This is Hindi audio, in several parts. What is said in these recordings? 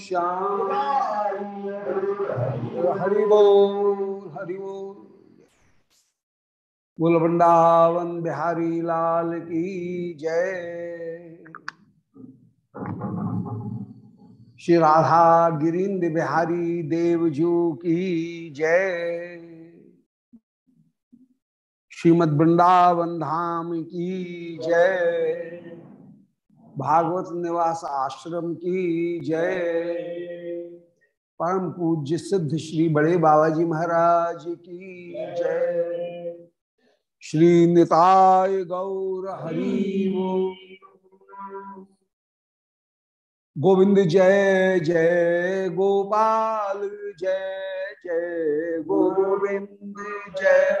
श्याम। हरि बोल हरि बोल बोल वृंदावन बिहारी लाल की जय। श्री राधा गिरीन्द्र बिहारी देवजू की जय। श्रीमद वृंदावन धाम की जय। भागवत निवास आश्रम की जय। परम पूज्य सिद्ध श्री बड़े बाबा जी महाराज की जय। श्री निताय गौर हरि गोविंद जय जय गोपाल जय जय गोविंद जय।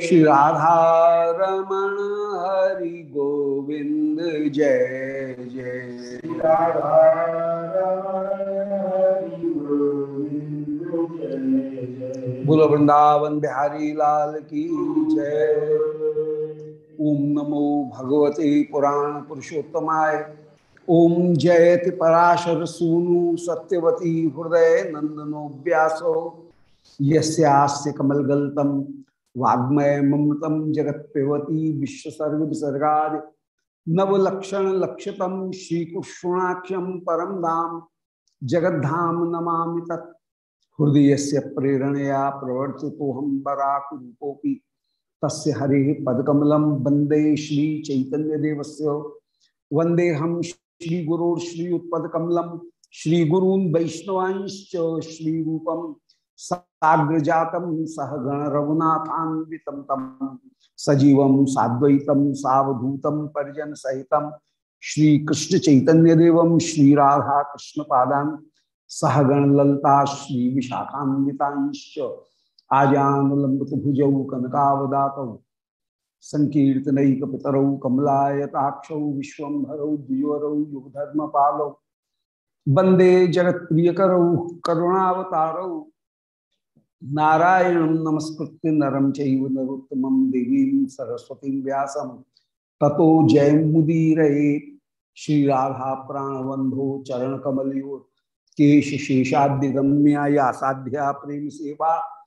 श्री राधा रमण हरि गोविंद जय जय। बोलो वृंदावन बिहारी लाल की जय। ओम नमो भगवते पुराण पुरुषोत्तमाय। ओम जयति पराशर सूनु सत्यवती हृदय नंदनो व्यासो। यस्यास्य कमलगल्तम वाग्मय ममतम जगत पेवती विश्वसर्ग विसर्गा नवलक्षण लक्षतम श्रीकृष्णाख्यम परम धाम जगद्धाम नमा तत्। हृदय से प्रेरणया प्रवर्ति हम तस् हरे पदकमलम वंदे श्री चैतन्य देवस्य वंदे हम श्री गुरोर श्री साग्रजातम सहगण रघुनाथान्वितम तम, सजीव साद्वैतम सावधूतम परिजन सहित श्री कृष्ण चैतन्य देवम श्री राधा कृष्ण पादान सहगण ललता श्री विशाखान्वितांश्च आजान लंबित भुजौ कनकावदात संकीर्तनैक पितरौ कमलायताक्षौ विश्वभरौ द्विवरौ युगधर्म पालौ वंदे जगत प्रियकरौ करुणावतारौ नारायण नमस्कृत्य नरम चैव नरोत्तमं देवीं सरस्वतीं व्यासं। ततो जयमुदीर श्री राधा प्राणबंधो चरण कमलियो केश शेषाद्यगम्या प्रेम सेवा।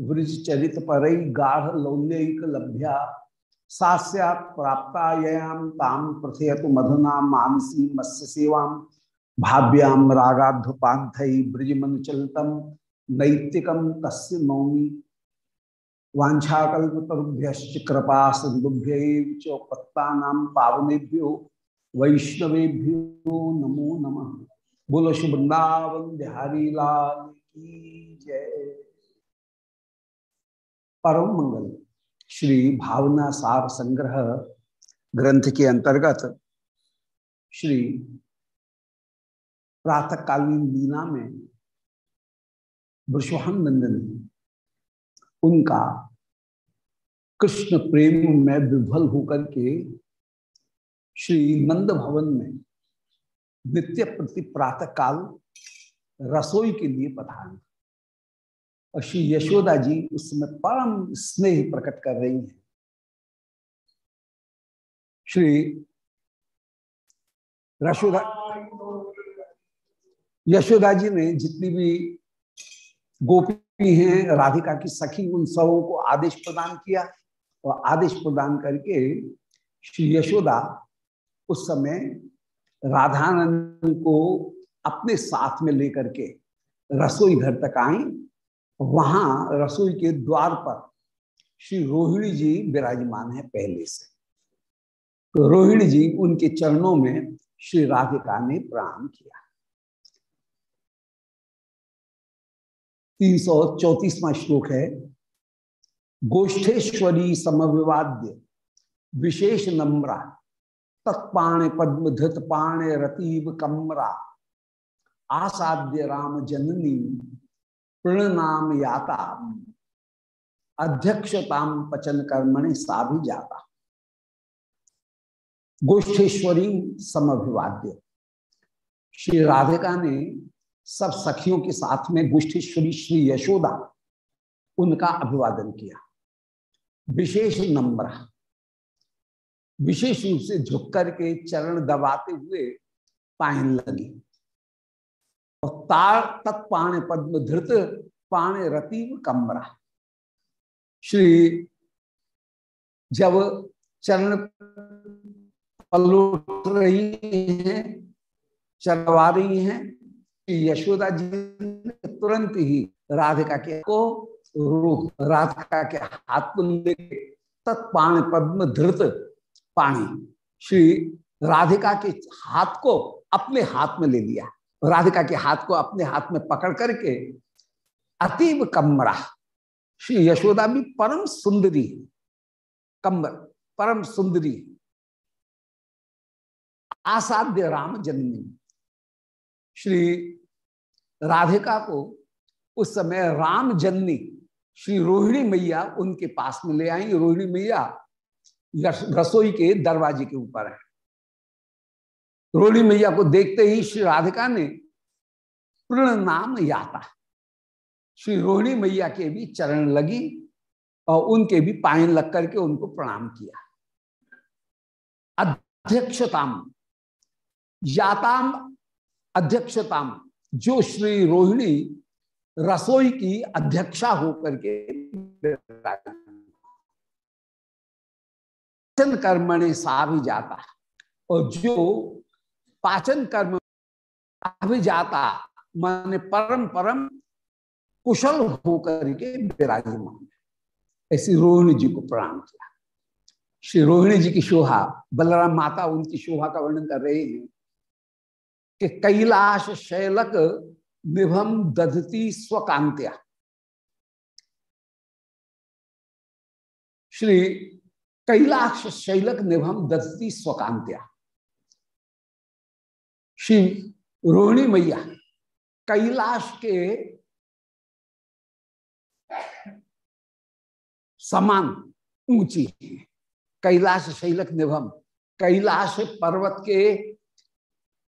वृज चरित पर गाढ़ लौल्यक लभ्या प्रथयतु मधुना मानसी मत्स्य सेवाम भाव्याम रागाध्व पांथई ब्रजमन चलतम नैतिकम तस्य नौमी। वाछाकल्पतरुभ्य कृपा सिंधुभ्य पत्ता पावनेभ्यो, वैष्णवेभ्यो नमो नम। बोलो शुभ वृंदावन बिहारी लाल की जय। परम मंगल। श्री भावना सार संग्रह ग्रंथ के अंतर्गत श्री प्रातःकालीन लीला में ब्रशवान नंदन, उनका कृष्ण प्रेम में विभल होकर के श्री नंद भवन में नित्य प्रति प्रातः काल रसोई के लिए पधारे। और श्री यशोदा जी उसमें परम स्नेह प्रकट कर रही हैं। श्री यशोदा यशोदा जी ने जितनी भी गोपी हैं, राधिका की सखी, उन सबों को आदेश प्रदान किया और आदेश प्रदान करके श्री यशोदा उस समय राधानंद को अपने साथ में लेकर के रसोई घर तक आई। वहाँ रसोई के द्वार पर श्री रोहिणी जी विराजमान है पहले से। तो रोहिणी जी उनके चरणों में श्री राधिका ने प्रणाम किया। तीन सौ चौतीसवा श्लोक है, गोष्ठेश्वरी समविवाद्य, विशेष नम्रा, तत्पाणे पद्म धृत पाणे रतीब कमरा, आसाद्य राम जननी, प्रणनाम याता अध्यक्षताम पचन कर्मणि सा भी जाता गोष्ठेश्वरी समभिवाद्य श्री राधिका ने सब सखियों के साथ में गोष्ठेश्वरी श्री श्री यशोदा उनका अभिवादन किया। विशेष नम्र, विशेष रूप से झुक करके चरण दबाते हुए पायन लगी। और तार तत्पाण पद्म धृत, पाण रतीव कमरा। श्री जब चरण पलट रही हैं, चलवा रही हैं यशोदा जी ने तुरंत ही राधिका के को रूप, राधिका के हाथ को लेके तत्पाण पद्म धृत पाणी, श्री राधिका के हाथ को अपने हाथ में ले लिया। राधिका के हाथ को अपने हाथ में पकड़ करके अतीब कमरा, श्री यशोदा भी परम सुंदरी कम्बर परम सुंदरी आसाध्य राम जन्मी। श्री राधिका को उस समय राम जननी, श्री रोहिणी मैया उनके पास में ले आई। रोहिणी मैया रसोई के दरवाजे के ऊपर है। रोहिणी मैया को देखते ही श्री राधिका ने पूर्ण नाम याता। श्री रोहिणी मैया के भी चरण लगी और उनके भी पायन लग करके उनको प्रणाम किया। अध्यक्षताम, याताम, अध्यक्षताम जो श्री रोहिणी रसोई की अध्यक्षा होकर के पाचन कर्मणे सा भी जाता और जो पाचन कर्म अभिजाता माने परम परम कुशल होकर के विराजमान ऐसी रोहिणी जी को प्रणाम किया। श्री रोहिणी जी की शोभा, बलराम माता उनकी शोभा का वर्णन कर रहे हैं। कि कैलाश शैलक निभम दधती स्वकांत्या। श्री कैलाश शैलक निभम दधती स्वकांत्या। श्री रोहिणी मैया, कैलाश के समान ऊँची है। कैलाश शैलक निभम, कैलाश पर्वत के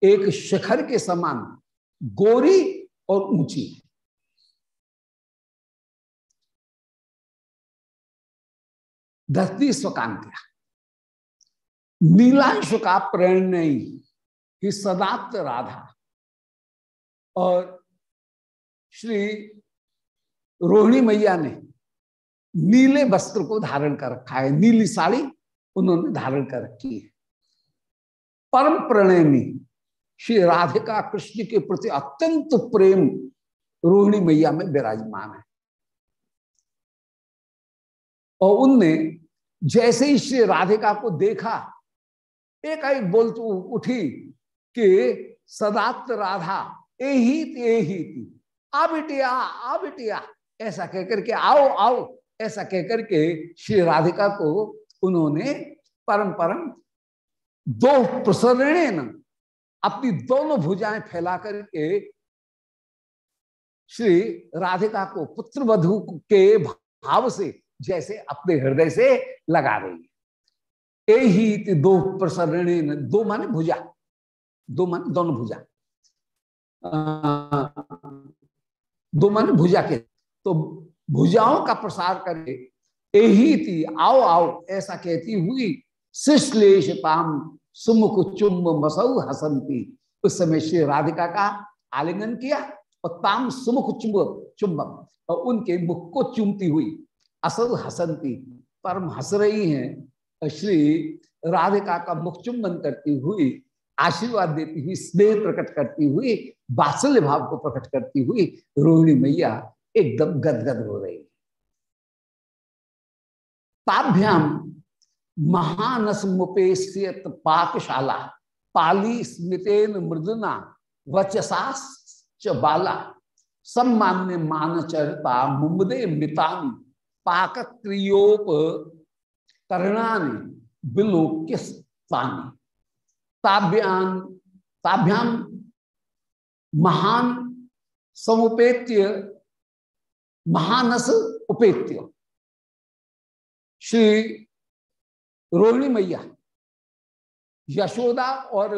एक शिखर के समान गोरी और ऊँची है। धरती स्वकांत्या नीलांश का प्रेरणय ही सदाप्त राधा और श्री रोहिणी मैया ने नीले वस्त्र को धारण कर रखा है, नीली साड़ी उन्होंने धारण कर रखी है। परम प्रणयनी श्री राधिका कृष्ण के प्रति अत्यंत प्रेम रोहिणी मैया में विराजमान है। और उनने जैसे ही श्री राधिका को देखा, एक एक बोल तो उठी कि सदात्त राधा ए ए ही थी आ बिटिया आ बिटिया, ऐसा कहकर के आओ आओ, ऐसा कहकर के श्री राधिका को उन्होंने परम परम दो प्रसरण अपनी दोनों भुजाएँ फैला करके श्री राधिका को पुत्र वधु के भाव से, जैसे अपने हृदय से लगा रही है। ही दो प्रसरण दो माने भुजा। दो माने, दोनों भुजा। दो माने भुजा के। तो भुजाओं का प्रसार करे यही थी आओ आओ, ऐसा कहती हुई शिश्लेषताम सुमुख चुम्ब मसऊ हसंती उस समय श्री राधिका का आलिंगन किया और ताम सुमुख चुंब चुंबक और उनके मुख को चुमती हुई असद हसंती परम हंस रही हैं श्री राधिका का मुख चुंबन करती हुई, आशीर्वाद देती हुई, स्नेह प्रकट करती हुई, बात्सल्य भाव को प्रकट करती हुई रोहिणी मैया एकदम गदगद हो रही। ताभ्याम महानस मुपेशियत पाकशाला, पाली स्मृतेन मृदुना वचसा च बाला। सम्मान्य मानचरता मुमदे मृतानी पाक क्रियोप करणानि बिलोक्य ताभ्याम ताभ्याम महान समुपेत्य, महानस उपेत्य। श्री रोहिणी मैया यशोदा और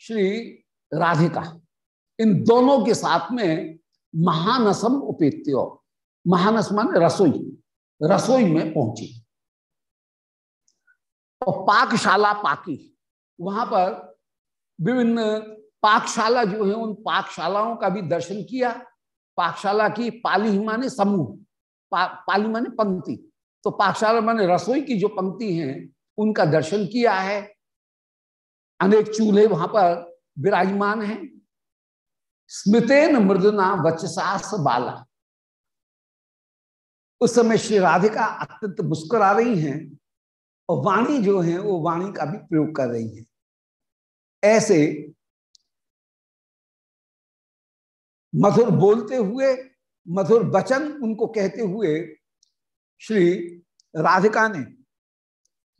श्री राधिका इन दोनों के साथ में महानसम उपेत्य महानस मान रसोई रसोई में पहुँची। और पाकशाला पाकी वहाँ पर विभिन्न पाकशाला जो है उन पाकशालाओं का भी दर्शन किया। पाकशाला की पाली माने समूह पा, पाली माने पंक्ति। तो पाकशाला माने रसोई की जो पंक्ति है, उनका दर्शन किया है। अनेक चूल्हे वहाँ पर विराजमान हैं। स्मृतेन मृदना वचसास बाला। उस समय श्री राधिका अत्यंत मुस्कुरा रही हैं और वाणी जो है, वो वाणी का भी प्रयोग कर रही है। ऐसे मधुर बोलते हुए, मधुर वचन उनको कहते हुए श्री राधिका ने,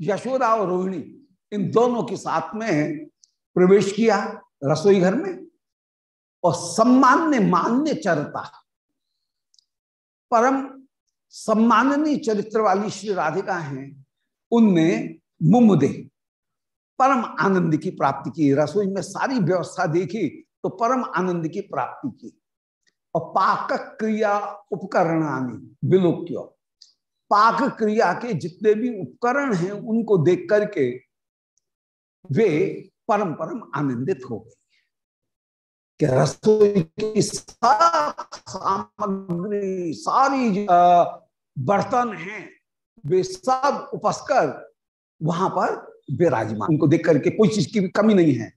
यशोदा और रोहिणी इन दोनों के साथ में प्रवेश किया रसोई घर में और सम्मान्य मान्य चरता परम सम्माननीय चरित्र वाली श्री राधिका हैं उनने मुमुदे, परम आनंद की प्राप्ति की, रसोई में सारी व्यवस्था देखी तो परम आनंद की प्राप्ति की। और पाक क्रिया उपकरणानी, विलोक्य। पाक क्रिया के जितने भी उपकरण हैं, उनको देख करके वे परम परम आनंदित हो गए कि रसोई की सामग्री, सारी बर्तन हैं, वे सब उपस्कर वहाँ पर विराजमान। उनको देख करके कोई चीज़ की कमी नहीं है।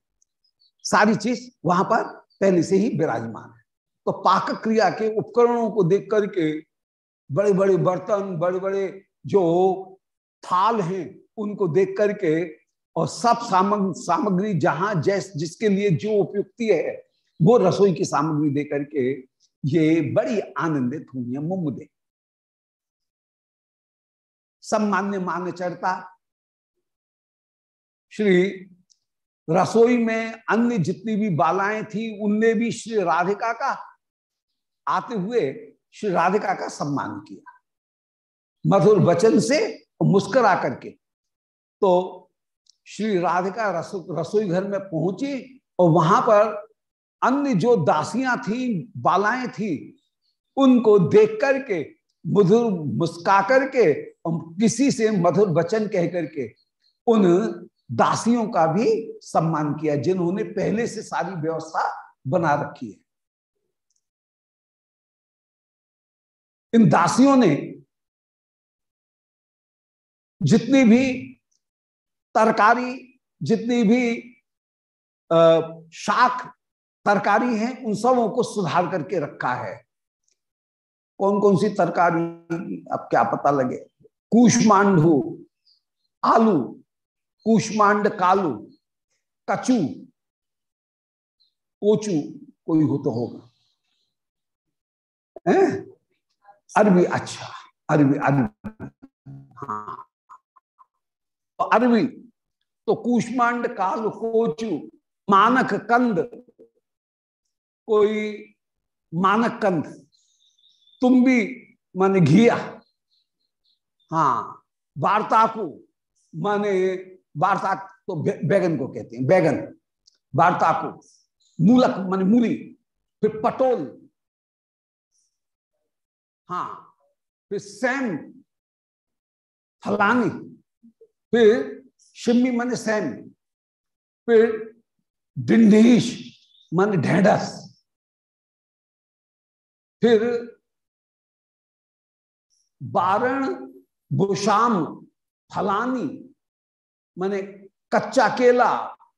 सारी चीज़ वहाँ पर पहले से ही विराजमान है। तो पाक क्रिया के उपकरणों को देख करके बड़े बड़े बर्तन बड़े बड़े जो थाल हैं, उनको देख करके और सब सामग, सामग्री जहाँ जैस, जिसके लिए जो उपयुक्ति है, वो रसोई की सामग्री दे करके ये बड़ी आनंदित हुई है मुमुदे सम्मान्य मान्य चरता श्री रसोई में अन्य जितनी भी बालाएँ थी उनने भी श्री राधिका का आते हुए श्री राधिका का सम्मान किया। मधुर वचन से मुस्कुरा करके तो श्री राधिका रसो, रसोई घर में पहुँची और वहाँ पर अन्य जो दासियाँ थी बालाएँ थी उनको देख करके मधुर मुस्का करके और किसी से मधुर वचन कह करके उन दासियों का भी सम्मान किया जिन्होंने पहले से सारी व्यवस्था बना रखी है। इन दासियों ने जितनी भी तरकारी, जितनी भी शाक तरकारी है, उन सबों को सुधार करके रखा है। कौन कौन सी तरकारी, अब क्या पता लगे? कुष्मांडू, आलू, कुष्मांड कालू, कचू, कोचू, कोई हो तो होगा। अरबी अच्छा अरबी अरबी हाँ अरबी तो कुष्मांड काल कोचू, मानक कंद। कोई मानक कंद, तुम भी माने घिया। हाँ वार्ताकु माने वार्ता तो बैगन को कहते हैं, बैगन। वार्ताकु, मूलक माने मूली, फिर पटोल। हाँ फिर सैम, फलानी, फिर शिमी माने सैम, फिर डिंडीश माने ढेडस, फिर बारण, बुशाम, फलानी माने कच्चा केला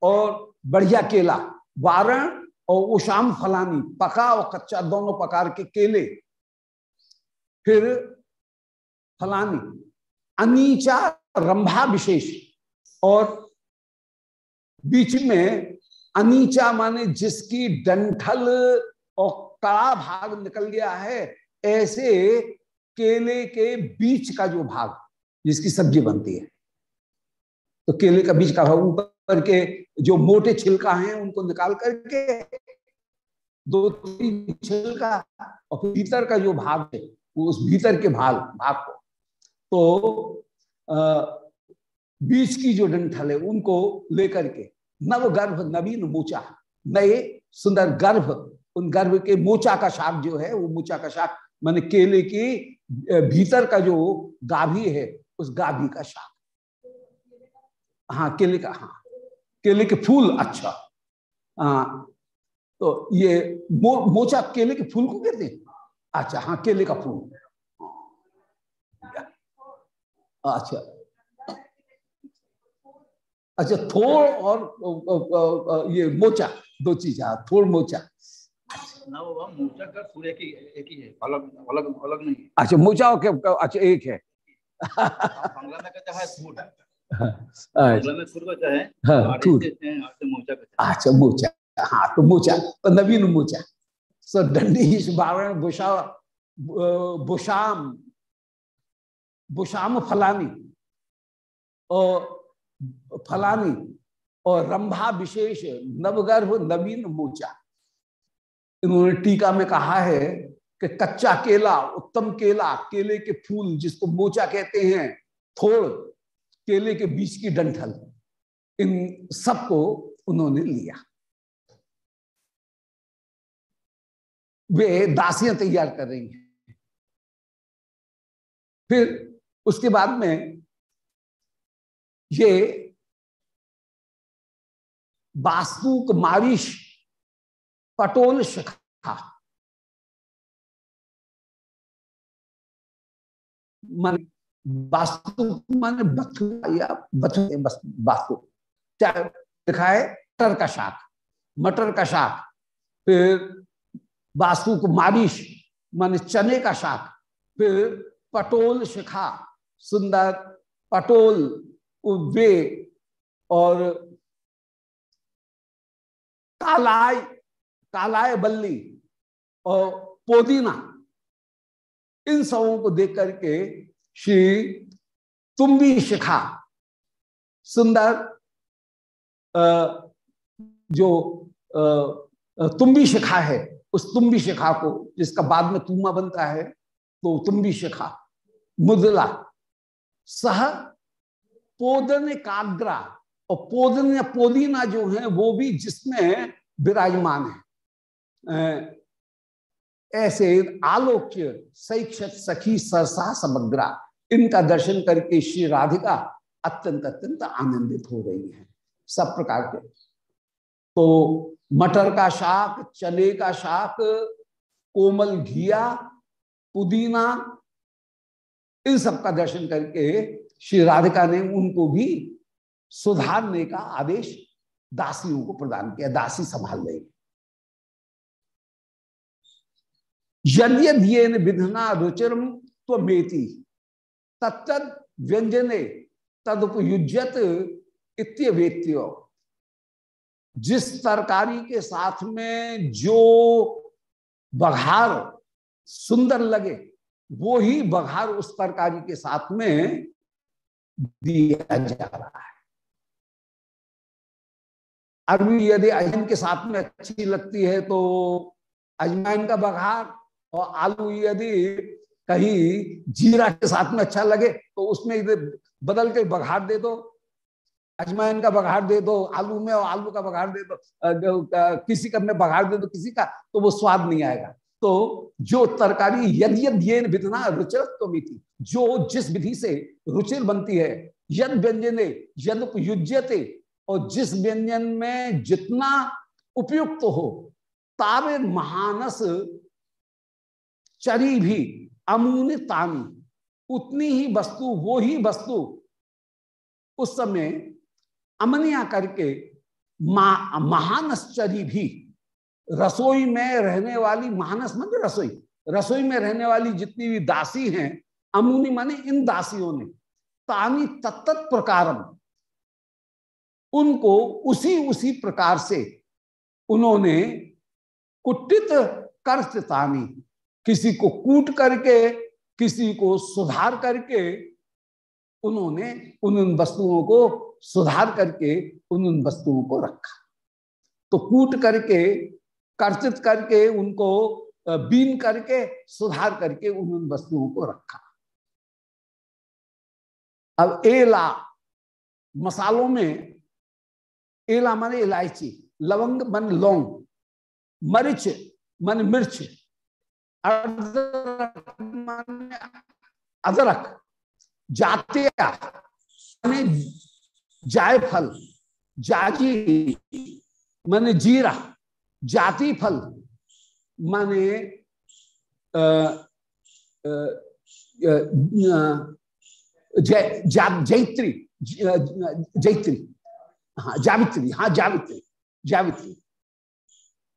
और बढ़िया केला वारण और उशाम फलानी, पका और कच्चा, दोनों प्रकार के केले। फिर फलानी, अनीचा रंभा विशेष। और बीच में अनीचा माने जिसकी डंठल और कड़ा भाग निकल गया है, ऐसे केले के बीच का जो भाग, जिसकी सब्ज़ी बनती है। तो केले का बीच का भाग, ऊपर के जो मोटे छिलका हैं, उनको निकाल करके दो तीन छिलका और भीतर का जो भाग है उस भीतर के भाग भाग को। तो आ, बीच की जो डंठल है उनको लेकर के नव गर्भ नवीन मोचा। नए सुंदर गर्भ उन गर्भ के मोचा का शाक जो है वो मोचा का शाक माने केले के भीतर का जो गाभी है उस गाभी का शाक। हाँ केले का हाँ। केले के फूल अच्छा। हाँ तो ये मो, मोचा केले के फूल को कहते हैं। अच्छा हाँ केले का फूल। अच्छा। अच्छा थोड़ और ये मोचा दो चीज़ है थोड़ मोचा। ना वो मोचा का फूल एक एक ही है अलग अलग अलग नहीं अच्छा मोचा के अच्छा एक है। बांग्ला में कहता है फूल बांग्ला में फूल कहता है? हाँ, मोचा अच्छा मोचा। हाँ तो मोचा नवीन मोचा। सो दंडी बावरण बुषा बुशाम बुशाम फलानी और फलानी और रंभा विशेष नवगर्भ नवीन मोचा इन्होंने टीका में कहा है कि कच्चा केला, उत्तम केला, केले के फूल जिसको मोचा कहते हैं, थोड़, केले के बीच की डंठल, इन सबको उन्होंने लिया। वे दासियाँ तैयार कर रही हैं। फिर उसके बाद में ये वास्तुक मारिश पटोल शिखा। मन वास्तु माने बथु या बथु वास्तु लिखा है मटर का शाक, मटर का शाक। फिर वास्तु को मारिश, माने चने का शाक फिर पटोल शिखा, सुंदर पटोल वे और कालाय कालाय बल्ली और पोदीना। इन सबों को देख करके श्री तुम्बी शिखा, सुंदर जो तुम्बी शिखा है उस तुम्बी शिखा को, जिसका बाद में तुमा बनता है तो तुम्बी शिखा, मुदला, सह पोदन काग्रा और पोदन या पोदीना जो है, वो भी जिसमें विराजमान है। ऐसे आलोक्य शैक्षत सखी, सरसा समग्रा, इनका दर्शन करके श्री राधिका अत्यंत अत्यंत आनंदित हो रही है। सब प्रकार के तो मटर का शाक, चने का शाक, कोमल घिया, पुदीना, इन सब का दर्शन करके श्री राधिका ने उनको भी सुधारने का आदेश दासियों को प्रदान किया, दासी संभाल लेंगे यद्यन विधना रुचिरम तो तत्त व्यंजने तदुपयुजत इत्यवेत्य। जिस तरकारी के साथ में जो बघार सुंदर लगे, वो ही बघार उस तरकारी के साथ में दिया जा रहा है। अरबी यदि अजम के साथ में अच्छी लगती है तो अजमाइन का बघार और आलू यदि कहीं जीरा के साथ में अच्छा लगे तो उसमें बदल के बघार दे दो। अजमाइन का बघार दे दो, आलू में और आलू का बघार दे दो किसी का में बघार दे दो किसी का तो वो स्वाद नहीं आएगा। तो जो तरकारी यद यद ये विधना रुचिरत्व थी जो जिस विधि से रुचिर बनती है, यद व्यंजने यद युज्यते, और जिस व्यंजन में जितना उपयुक्त तो हो, तावे महानस चरी भी, अमून तानी उतनी ही वस्तु, वो ही वस्तु, उस समय अमनिया करके मा, महानश्चरी भी रसोई में रहने वाली महानस मन रसोई रसोई में रहने वाली जितनी भी दासी हैं अमुनि माने इन दासियों ने तानी तत्त प्रकारम। उनको उसी उसी प्रकार से उन्होंने कुटित कर्तानी किसी को कूट करके किसी को सुधार करके उन्होंने उन उन वस्तुओं को सुधार करके उन उन वस्तुओं को रखा। तो कूट करके कर्तित करके, उनको बीन करके, सुधार करके उन उन वस्तुओं को रखा। अब एला, मसालों में, एला माने इलायची, लवंग मन लौंग, मरिच मन मिर्च, अदरक अदरक जाते जायफल जाजी माने जीरा, जाति फल, माने जैत्री जैत्री हाँ जावित्री हाँ जावित्री जावित्री,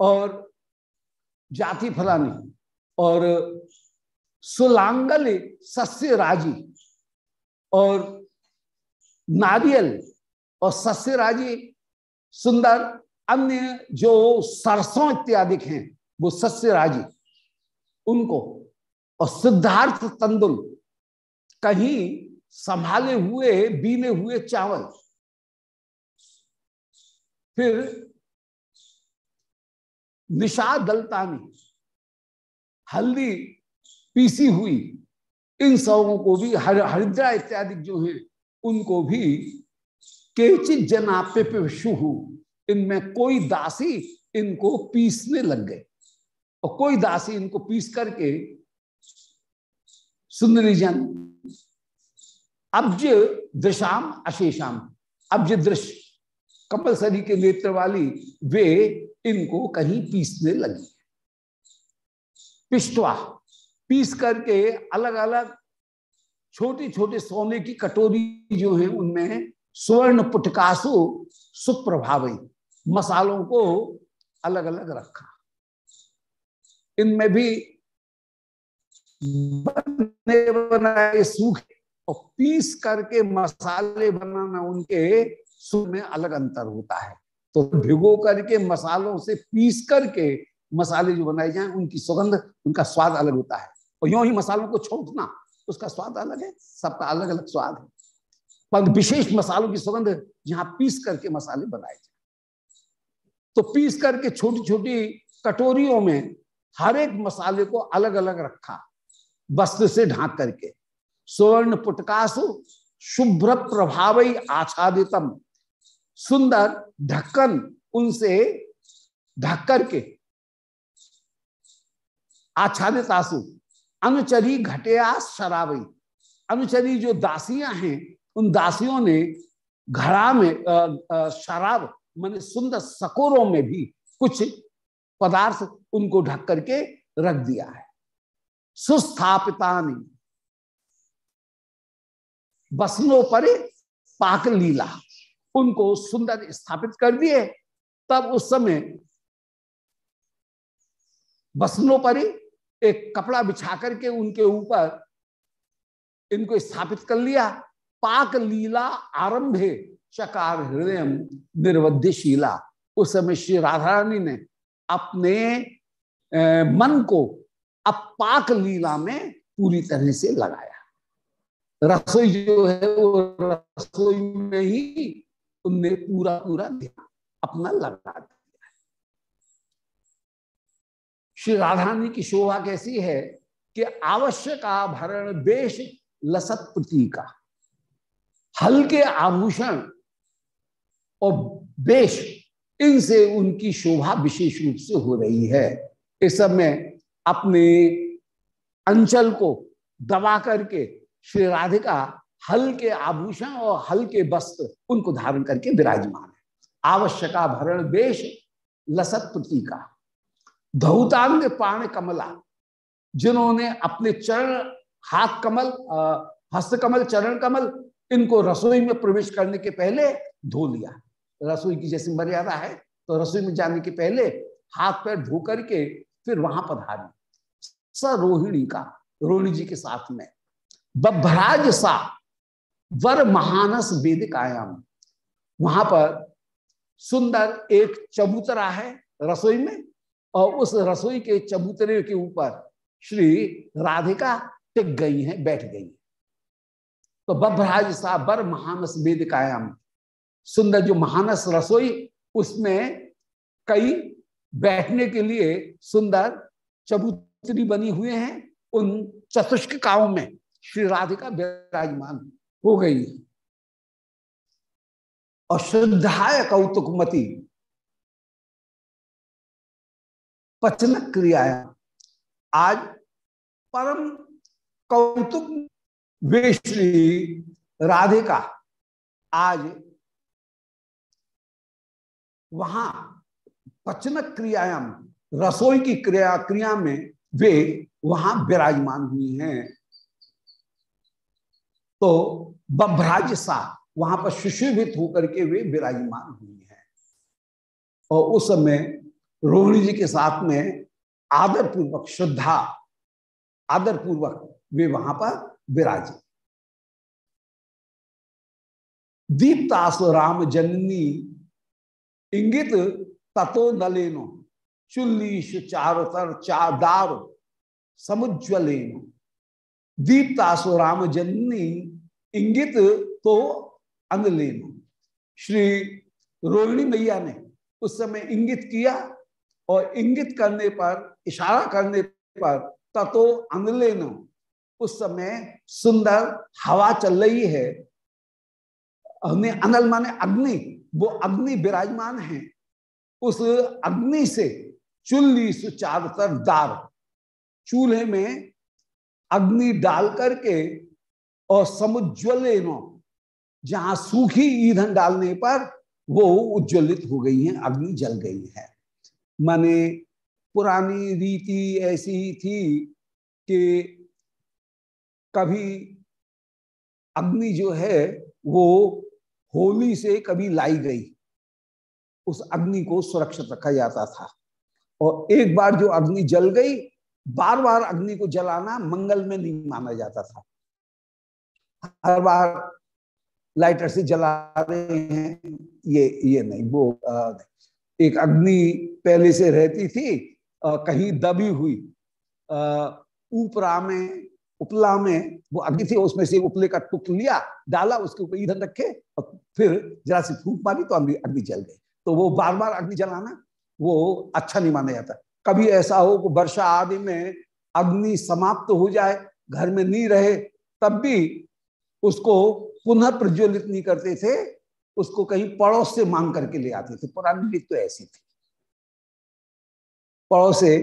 और जाति फलानी, और सुलांगल सस्य राज़ी और नारियल और सस्य राज़ी सुंदर, अन्य जो सरसों इत्यादि हैं, वो सस्य राज़ी उनको और सिद्धार्थ तंदुल कहीं संभाले हुए, बीने हुए चावल। फिर निशा दलतानी, हल्दी पीसी हुई, इन सबों को भी, हर, हरिद्रा इत्यादि जो है, उनको भी केचित जन जना पिपशुहु इनमें कोई दासी इनको पीसने लग गए। और कोई दासी इनको पीस करके सुंदरी जन, अब्ज दृशाम अशेषाम, अब्ज दृश्य, कंपलसरी के नेत्र वाली वे इनको कहीं पीसने लगी। पिष्टवा, पीस करके अलग अलग छोटी छोटे सोने की कटोरी जो है उनमें स्वर्ण पुटकासु सुप्रभावी मसालों को अलग अलग रखा। इनमें भी बने बनाए सूखे और पीस करके मसाले बनाना उनके सुर में अलग अंतर होता है। तो भिगो करके मसालों से पीस करके मसाले जो बनाए जाए, उनकी सुगंध, उनका स्वाद अलग होता है। और यो ही मसालों को छोड़ना उसका स्वाद अलग है, सबका अलग अलग स्वाद है। पर विशेष मसालों की सुगंध जहाँ पीस करके मसाले बनाए जाए तो पीस करके छोटी छोटी कटोरियों में हर एक मसाले को अलग अलग रखा, वस्त्र से ढांक करके। स्वर्ण पुटकासु, शुभ्र प्रभाव आच्छादितम, सुंदर ढक्कन उनसे ढक करके। आच्छादित आँसू अनुचरी घटिया शराबी, अनुचरी जो दासियाँ हैं उन दासियों ने घड़ा में शराब, मान सुंदर सकोरों में भी कुछ पदार्थ उनको ढक करके रख दिया है। सुस्थापिता बसनों पर पाक लीला, उनको सुंदर स्थापित कर दिए। तब उस समय बसनों पर एक कपड़ा बिछा करके उनके ऊपर इनको स्थापित कर लिया। पाक लीला आरंभे, चकार हृदय निर्वध्यशीला उस समय श्री राधा रानी ने अपने मन को अब पाक लीला में पूरी तरह से लगाया। रसोई जो है वो रसोई में ही उनने पूरा पूरा ध्यान अपना लगा दिया। श्री राधानी की शोभा कैसी है कि आवश्यक आभरण, बेश लसत प्रतीका। हल्के आभूषण और बेश इनसे उनकी शोभा विशेष रूप से हो रही है। इस समय अपने अंचल को दबा करके श्री राधिका हल्के आभूषण और हल्के वस्त्र उनको धारण करके विराजमान है। आवश्यका भरण वेश लसत प्रतीका। धौतांग पाण कमला, जिन्होंने अपने चरण, हाथ कमल हस्त कमल, चरण कमल इनको रसोई में प्रवेश करने के पहले धो लिया। रसोई की जैसी मर्यादा है तो रसोई में जाने के पहले हाथ पैर धो करके फिर वहाँ पधारी स रोहिणी का, रोहिणी जी के साथ में। बभराज सा, वर महानस वेदिकायाम वहाँ पर सुंदर एक चबूतरा है रसोई में, और उस रसोई के चबूतरे के ऊपर श्री राधिका टिक गई हैं, बैठ गई तो बभराज सा बर महानस वेदिकायाम सुंदर जो महानस रसोई, उसमें कई बैठने के लिए सुंदर चबूतरी बनी हुए हैं, उन चतुष्काओं में। श्री राधिका विराजमान हो गई है। और श्रद्धाय कौतुकमती पचन क्रियाया आज परम कौतुक वे श्री राधिका आज वहाँ पचन क्रियायाम, रसोई की क्रिया क्रिया में वे वहाँ विराजमान हुई हैं। तो बभ्राज सा वहाँ पर सुशोभित होकर के वे विराजमान हुई हैं। और उस समय रोहिणी जी के साथ में आदर पूर्वक श्रद्धा आदर पूर्वक वे वहाँ पर विराजे। दीप्तासु राम जननी इंगित ततो नलेनो, चुल्लीश चारोतर चादार समुज्वलेनो दीप्तासु राम जननी इंगित तो अनलेनो। श्री रोहिणी मैया ने उस समय इंगित किया और इंगित करने पर, इशारा करने पर ततो अनलेनो। उस समय सुंदर हवा चल रही है। हमने अनल माने अग्नि, वो अग्नि विराजमान है। उस अग्नि से चुल्ली सुचारतर दार, चूल्हे में अग्नि डाल करके और समुज्वलेनो जहाँ सूखी ईंधन डालने पर वो उज्ज्वलित हो गई है, अग्नि जल गई है। माने पुरानी रीति ऐसी थी कि कभी अग्नि जो है, वो होली से कभी लाई गई। उस अग्नि को सुरक्षित रखा जाता था। और एक बार जो अग्नि जल गई बार बार अग्नि को जलाना मंगल में नहीं माना जाता था। हर बार लाइटर से जला रहे हैं, ये ये नहीं, वो एक अग्नि पहले से रहती थी कहीं दबी हुई ऊपरा में उपला में, वो अग्नि थी उसमें से उपले का टुक लिया, डाला, उसके ऊपर ईंधन रखे, और फिर जरा सी फूक मारी तो अग्नि अग्नि जल गई। तो वो बार बार अग्नि जलाना, वो अच्छा नहीं माना जाता। कभी ऐसा हो कि वर्षा आदि में अग्नि समाप्त हो जाए, घर में नहीं रहे, तब भी उसको पुनः प्रज्वलित नहीं करते थे, उसको कहीं पड़ोस से मांग करके ले आते थे। पुरानी रीत तो ऐसी थी। पड़ोस से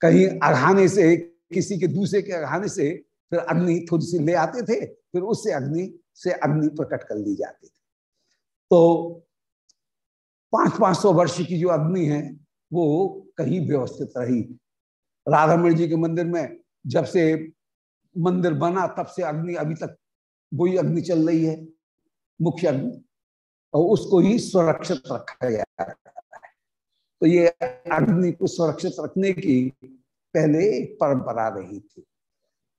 कहीं अघाने से, किसी के दूसरे के अघाने से फिर अग्नि थोड़ी सी ले आते थे, फिर उससे अग्नि से अग्नि प्रकट कर ली जाती थी। तो पाँच पाँच सौ वर्ष की जो अग्नि है, वो कहीं व्यवस्थित रही। राधामण जी के मंदिर में जब से मंदिर बना, तब से अग्नि अभी तक वही अग्नि चल रही है, मुख्य अग्नि। और उसको ही सुरक्षित रखा गया तो ये अग्नि को सुरक्षित रखने की पहले परंपरा रही थी।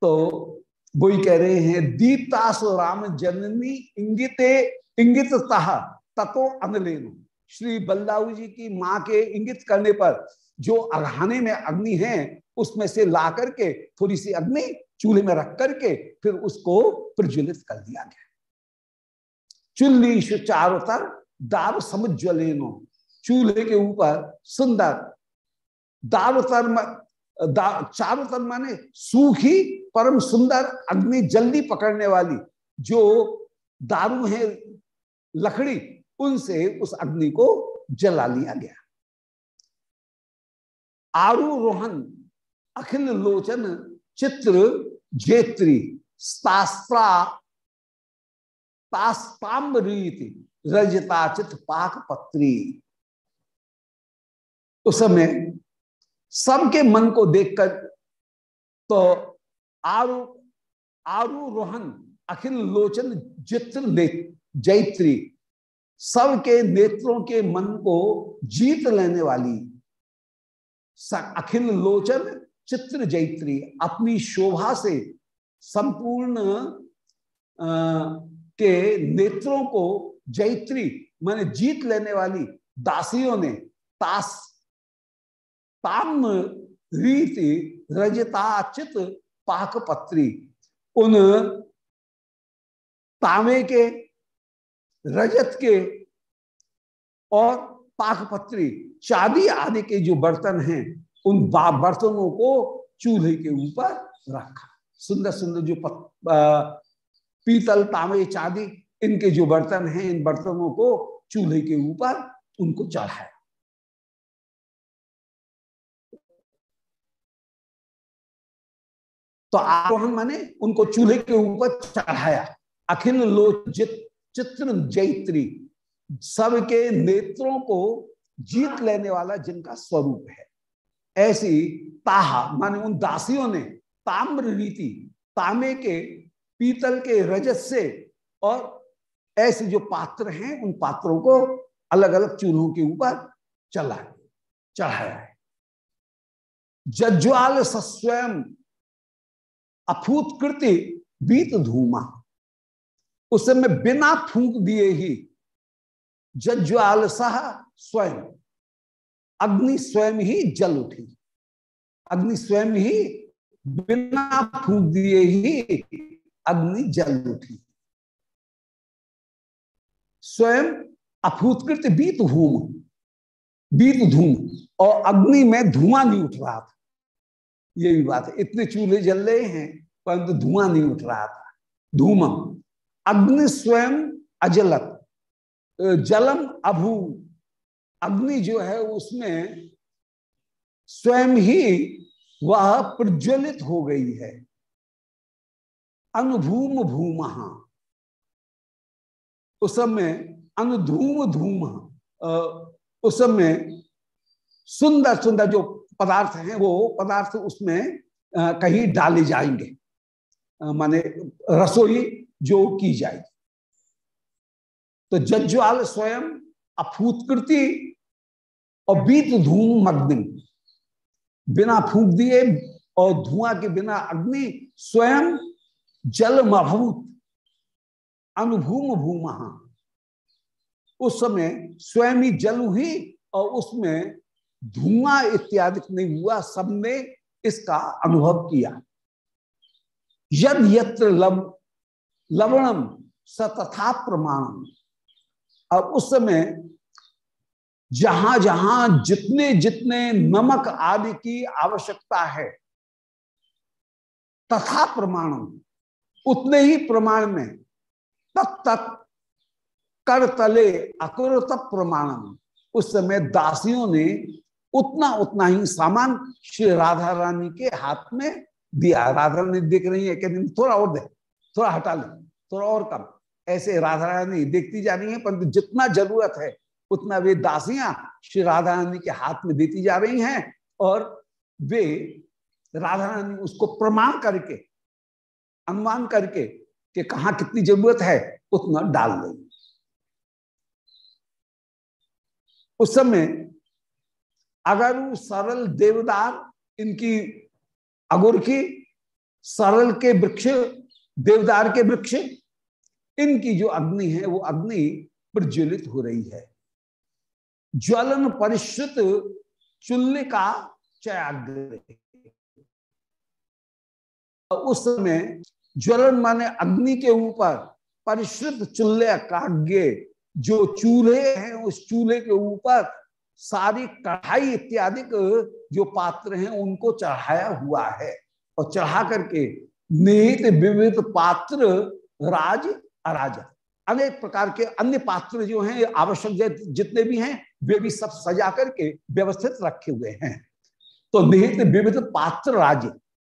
तो वही कह रहे हैं दीप्तास राम जननी इंगित इंगित ततो श्री बल्लाऊ जी की माँ के इंगित करने पर जो अघाने में अग्नि है उसमें से ला करके थोड़ी सी अग्नि चूल्हे में रख करके फिर उसको प्रज्वलित कर दिया गया। चुल्ली चारों तर दार समुज्वलेनो। चूल्हे के ऊपर सुंदर दारोतर दा, चारों तर माने सूखी परम सुंदर अग्नि जल्दी पकड़ने वाली जो दारू है, लकड़ी, उनसे उस अग्नि को जला लिया गया। आरु रोहन, अखिल लोचन, चित्र, जेत्री तास्ताम्बरीति रजताचित पाक पत्री उस समय सबके मन को देखकर तो आरु आरु रोहन अखिल लोचन जित्र जैत्री सबके नेत्रों के मन को जीत लेने वाली अखिल लोचन चित्र जैत्री, अपनी शोभा से संपूर्ण के नेत्रों को जैत्री, माने जीत लेने वाली दासियों ने तास ताम रीति रजताचित पाकपत्री, उन तांबे के, रजत के और पाकपत्री, चांदी आदि के जो बर्तन हैं, उन बर्तनों को चूल्हे के ऊपर रखा। सुंदर सुंदर जो पीतल, तांबे, चांदी, इनके जो बर्तन हैं, इन बर्तनों को चूल्हे के ऊपर उनको चढ़ाया। तो आरोहण माने उनको चूल्हे के ऊपर चढ़ाया। अखिल लोचित चित्र जैत्री, सबके नेत्रों को जीत लेने वाला जिनका स्वरूप है। ऐसी ताहा, माने उन दासियों ने ताम्र रीति तांबे के, पीतल के रजत से और ऐसे जो पात्र हैं, उन पात्रों को अलग अलग चूल्हों के ऊपर चला, चढ़ाया जज्वाल स्वयं अफूत कृति बीत धूमा। उस समय बिना फूंक दिए ही जज्वाल सह स्वयं, अग्नि स्वयं ही जल उठी। अग्नि स्वयं ही बिना फूंक दिए ही अग्नि जल उठी। स्वयं अफूतकृत बीत धूम बीत धूम, और अग्नि में धुआँ नहीं उठ रहा था। ये भी बात है। इतने चूल्हे जल रहे हैं, परंतु धुआँ नहीं उठ रहा था। धूमम, अग्नि स्वयं अजलत जलम अभू। अग्नि जो है उसमें स्वयं ही वह प्रज्वलित हो गई है। अनुभूम भूम उस समय अनुधूम धूम उस समय सुंदर सुंदर जो पदार्थ हैं, वो पदार्थ उसमें कहीं डाले जाएँगे। माने रसोई जो की जाएगी। तो जज्वाल स्वयं अफूतकृति और बीत धूम मग्निम। बिना फूक दिए और धुआँ के बिना अग्नि स्वयं जल मभूत अनुभूम भूम उस समय स्वयं ही जल हुई और उसमें धुआँ इत्यादि नहीं हुआ, सबने इसका अनुभव किया। यद यत्र लब लवणम सतथा प्रमाणम। अब उस समय जहाँ जहाँ जितने जितने नमक आदि की आवश्यकता है, तथा प्रमाणम, उतने ही प्रमाण में, तत् कर तले अकुरत प्रमाणम। उस समय दासियों ने उतना उतना ही सामान श्री राधा रानी के हाथ में दिया। राधा रानी देख रही है, कहते थोड़ा और दे, थोड़ा हटा ले, थोड़ा और कम। ऐसे राधा रानी देखती जा रही है, परंतु जितना ज़रूरत है, उतना वे दासियाँ श्री राधा रानी के हाथ में देती जा रही हैं और वे राधा रानी उसको प्रमाण करके, अनुमान करके कि कहा कितनी ज़रूरत है, उतना डाल देंगे उस समय अगर सरल देवदार इनकी अगुर की सरल के वृक्ष, देवदार के वृक्ष, इनकी जो अग्नि है, वो अग्नि प्रज्वलित हो रही है। ज्वलन परिश्रुत चुल्ले का चयाग्र उस समय ज्वलन माने अग्नि के ऊपर परिश्रुत चूल्हे काग्य जो चूल्हे हैं, उस चूल्हे के ऊपर सारी कढ़ाई इत्यादि जो पात्र हैं, उनको चढ़ाया हुआ है। और चढ़ा करके निहित विविध पात्र राज अराजा अनेक प्रकार के अन्य पात्र जो हैं, आवश्यक जितने भी हैं, वे भी सब सजा करके व्यवस्थित रखे हुए हैं। तो निहित विविध पात्र राज्य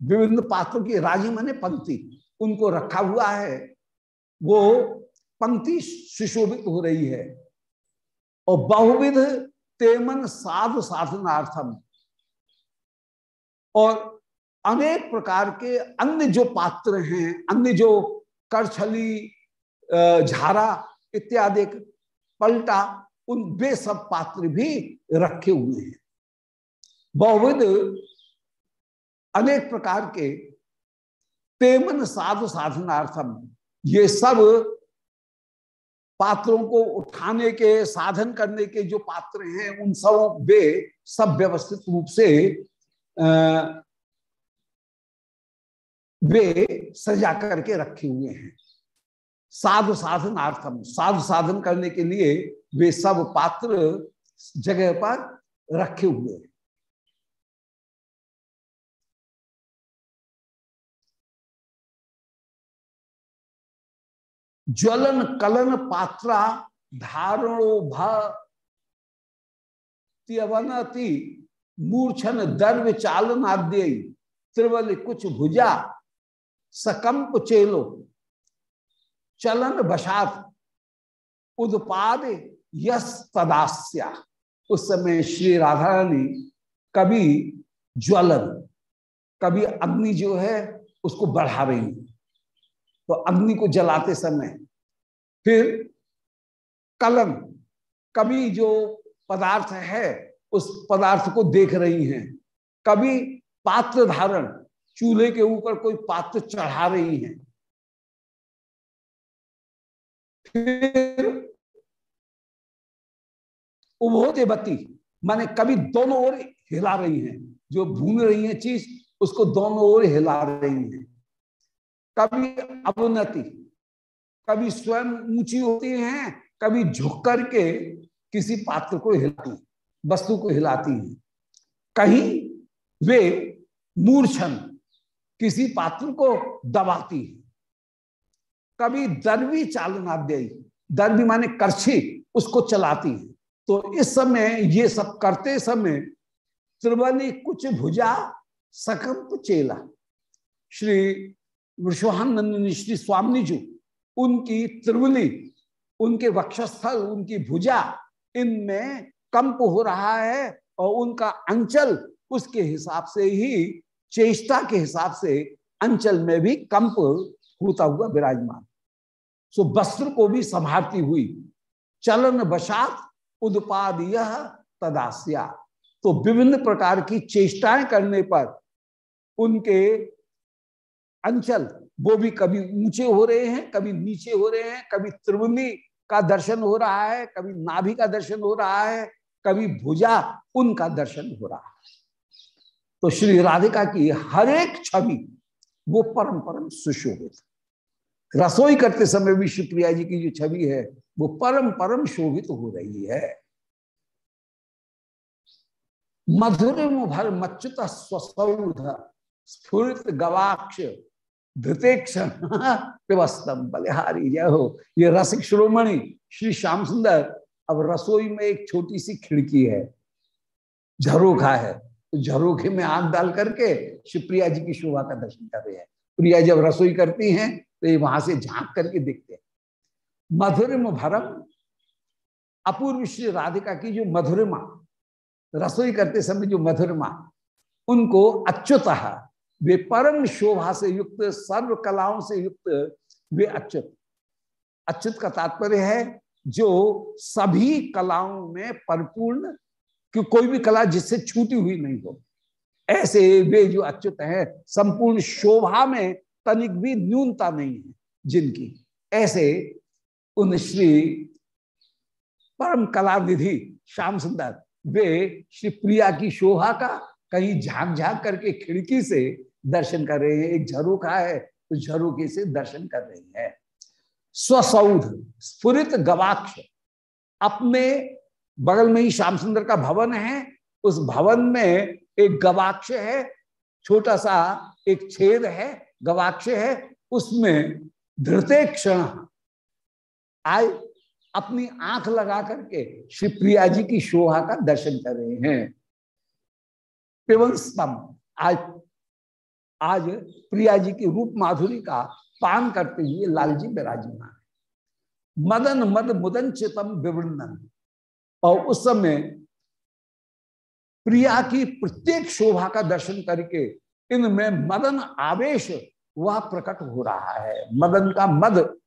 विभिन्न पात्रों की राज्य माने पंक्ति, उनको रखा हुआ है। वो पंक्ति सुशोभित हो रही है। और बहुविध तेमन साध साधनार्थम। और अनेक प्रकार के अन्य जो पात्र हैं, अन्य जो करछली झारा इत्यादि पलटा, उन वे सब पात्र भी रखे हुए हैं। बहुविध अनेक प्रकार के तेमन साधु साधनार्थम, ये सब पात्रों को उठाने के, साधन करने के जो पात्र हैं, उन सब वे सब व्यवस्थित रूप से वे सजा करके रखे हुए हैं। साधु साधनार्थम, साधु साधन करने के लिए वे सब पात्र जगह पर रखे हुए हैं। ज्वलन कलन पात्रा धारणो भवनति मूर्छन दर्व चालन त्रिवल कुछ भुजा सकंप चेलो। चलन बसात उदपाद यस तदास्या। उस समय श्री राधा रानी कभी ज्वलन, कभी अग्नि जो है, उसको बढ़ा रही तो अग्नि को जलाते समय फिर कलम, कभी जो पदार्थ है, उस पदार्थ को देख रही हैं। कभी पात्र धारण, चूल्हे के ऊपर कोई पात्र चढ़ा रही हैं। फिर उभोदेवती माने कभी दोनों ओर हिला रही हैं। जो भून रही है चीज़, उसको दोनों ओर हिला रही हैं। कभी अवनति, कभी स्वयं ऊँची होती हैं, कभी झुक करके किसी पात्र को हिलाती वस्तु को हिलाती हैं। कहीं वे मूर्छन किसी पात्र को दबाती है। कभी दरवी चालना दे दरवी माने करछी, उसको चलाती है। तो इस समय ये सब करते समय त्रिवली कुछ भुजा सकंप चेला। श्री विश्वानंद श्री स्वामी जी उनकी त्रिवली, उनके वक्षस्थल, उनकी भुजा, इनमें कंप हो रहा है और उनका अंचल उसके हिसाब से ही, चेष्टा के हिसाब से अंचल में भी कंप होता हुआ विराजमान। सो वस्त्र को भी संभारती हुई, चलन बसात उदपाद यह तदास्या। तो विभिन्न प्रकार की चेष्टाएँ करने पर उनके अंचल, वो भी कभी ऊँचे हो रहे हैं, कभी नीचे हो रहे हैं, कभी त्रिवेणी का दर्शन हो रहा है, कभी नाभि का दर्शन हो रहा है, कभी भुजा, उनका दर्शन हो रहा है। तो श्री राधिका की हर एक छवि, वो परम परम सुशोभित। रसोई करते समय भी शिवप्रिया जी की जो छवि है, वो परम परम शोभित हो रही है। मधुर भर मच्युत स्वसौध, स्फुरित गवाक्ष धृतेक्षण पिवस्तम बलिहारी जय हो ये रसिक श्रोमणि, श्री श्याम सुंदर, अब रसोई में एक छोटी सी खिड़की है। झरोखा है। तो झरोखे में आग डाल करके शिवप्रिया जी की शोभा का दर्शन कर रहे हैं। प्रिया जब रसोई करती हैं तो ये वहाँ से झाँक करके देखते हैं। मधुरिम भरम, अपूर्व श्री राधिका की जो मधुरिमा, रसोई करते समय जो मधुरिमा, उनको अच्युत वे परम शोभा से युक्त, सर्व कलाओं से युक्त, वे अच्युत। अच्युत का तात्पर्य है जो सभी कलाओं में परिपूर्ण, कि कोई भी कला जिससे छूटी हुई नहीं हो। ऐसे वे जो अच्युत हैं, संपूर्ण शोभा में तनिक भी न्यूनता नहीं है जिनकी। ऐसे उन श्री परम कला निधि श्याम सुंदर, वे श्री प्रिया की शोभा का कहीं झाँक झाँक करके खिड़की से दर्शन कर रहे हैं, एक झरोखा है तो झरोखे से दर्शन कर रही है। स्वसौध, स्फुरित गवाक्ष, अपने बगल में ही श्याम सुंदर का भवन है, उस भवन में एक गवाक्ष है, छोटा सा एक छेद है, गवाक्ष है, उसमें धृते क्षण आए, अपनी आँख लगा करके श्री प्रिया जी की शोभा का दर्शन कर रहे हैं। पिवन स्तंभ आज आज प्रिया जी की रूप माधुरी का पान करते हुए लाल जी विराजमान मदन मद मुदन चितम विवृंदन और उस समय प्रिया की प्रत्येक शोभा का दर्शन करके इनमें मदन आवेश वह प्रकट हो रहा है। मदन का मद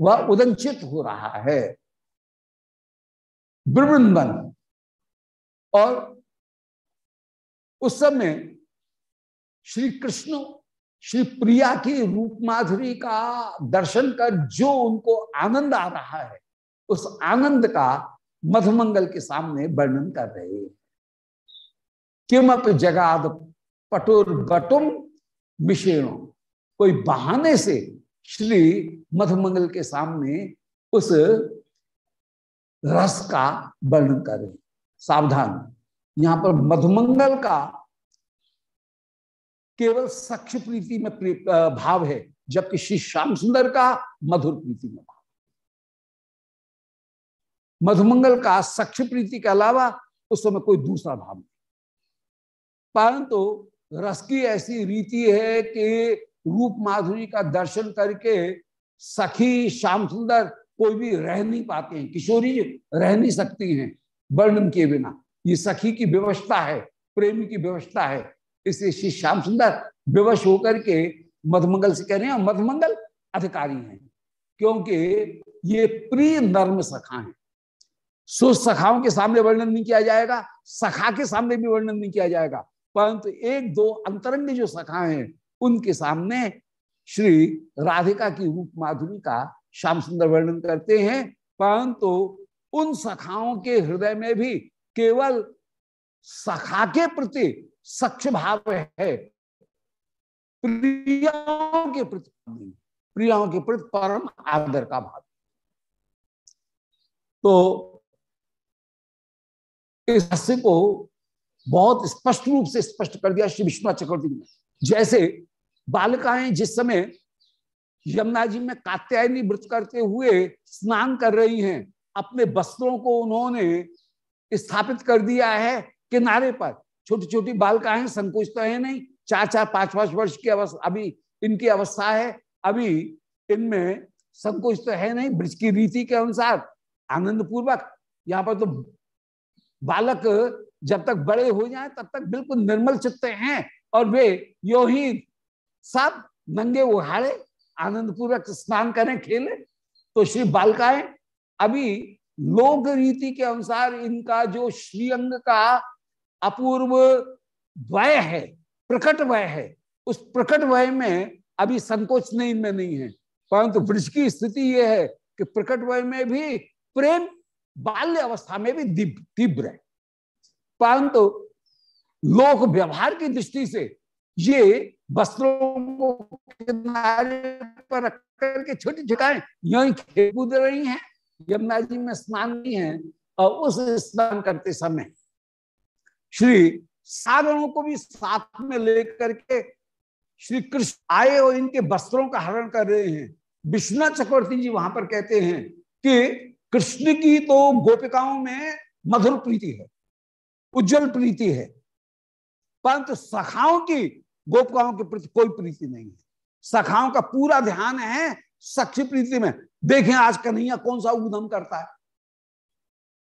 वह उदंचित हो रहा है। विवृंदन और उस समय श्री कृष्ण श्री प्रिया की रूप माधुरी का दर्शन कर जो उनको आनंद आ रहा है, उस आनंद का मधुमंगल के सामने वर्णन कर रहे हैं। किमप जगाद पटुर बटुम मिशेणो। कोई बहाने से श्री मधुमंगल के सामने उस रस का वर्णन करें सावधान, यहाँ पर मधुमंगल का केवल सक्ष प्रीति में भाव है, जबकि श्री श्याम सुंदर का मधुर प्रीति में भाव मधुमंगल का सक्ष प्रीति के अलावा उस समय कोई दूसरा भाव नहीं। परंतु रस की ऐसी रीति है कि रूप माधुरी का दर्शन करके सखी श्याम सुंदर कोई भी रह नहीं पाते हैं, किशोरी रह नहीं सकती हैं, वर्णन के बिना। ये सखी की व्यवस्था है, प्रेमी की व्यवस्था है इसलिए श्री श्याम सुंदर विवश होकर के मधुमंगल से कह रहे हैं मधुमंगल अधिकारी हैं, क्योंकि ये प्रिय नर्म सखा हैं। सो सखाओं के सामने वर्णन नहीं किया जाएगा, सखा के सामने भी वर्णन नहीं किया जाएगा, परंतु एक दो अंतरंग जो सखा हैं, उनके सामने श्री राधिका की रूप माधुरी का श्याम सुंदर वर्णन करते हैं, परंतु उन सखाओं के हृदय में भी केवल सखा के प्रति सक्ष भाव है। प्रियाओं के प्रति प्रियाओं के प्रति परम आदर का भाव। तो इस हास्य को बहुत स्पष्ट रूप से स्पष्ट कर दिया श्री विश्वनाथ चक्रवर्ती ने। जैसे बालिकाएँ जिस समय यमुना जी में कात्यायनी व्रत करते हुए स्नान कर रही हैं, अपने वस्त्रों को उन्होंने स्थापित कर दिया है किनारे पर छोटी छोटी बालिका है संकोच तो है नहीं। चार चार पाँच पाँच वर्ष की अवस्था, अभी इनकी अवस्था है। अभी इनमें संकोच तो है नहीं। ब्रज की रीति के अनुसार आनंद पूर्वक यहाँ पर तो बालक जब तक बड़े हो जाए, तब तक बिल्कुल निर्मल चित्त हैं और वे यो ही सब नंगे उहाड़े आनंद पूर्वक स्नान करें, खेले। तो श्री बालकाएँ, अभी लोक रीति के अनुसार इनका जो श्रीअंग का अपूर्व वय है, प्रकट वय है। उस प्रकट वय में अभी संकोच नहीं इनमें नहीं है। परंतु वृक्ष की स्थिति यह है कि प्रकट वय में भी प्रेम, बाल्य अवस्था में भी तीव्र है। परंतु लोक व्यवहार की दृष्टि से ये वस्त्रों को किनारे पर रख करके छोटी झुकाएँ यही खेल कूद रही हैं, यमुना जी में स्नान नहीं है और उस स्नान करते समय श्री सागरों को भी साथ में लेकर के श्री कृष्ण आए और इनके वस्त्रों का हरण कर रहे हैं। विश्वनाथ चक्रवर्ती जी वहाँ पर कहते हैं कि कृष्ण की तो गोपिकाओं में मधुर प्रीति है, उज्जवल प्रीति है, परंतु सखाओं की गोपिकाओं के प्रति कोई प्रीति नहीं है। सखाओं का पूरा ध्यान है सक्ष प्रीति में। देखें आज कन्हैया कौन सा ऊधम करता है?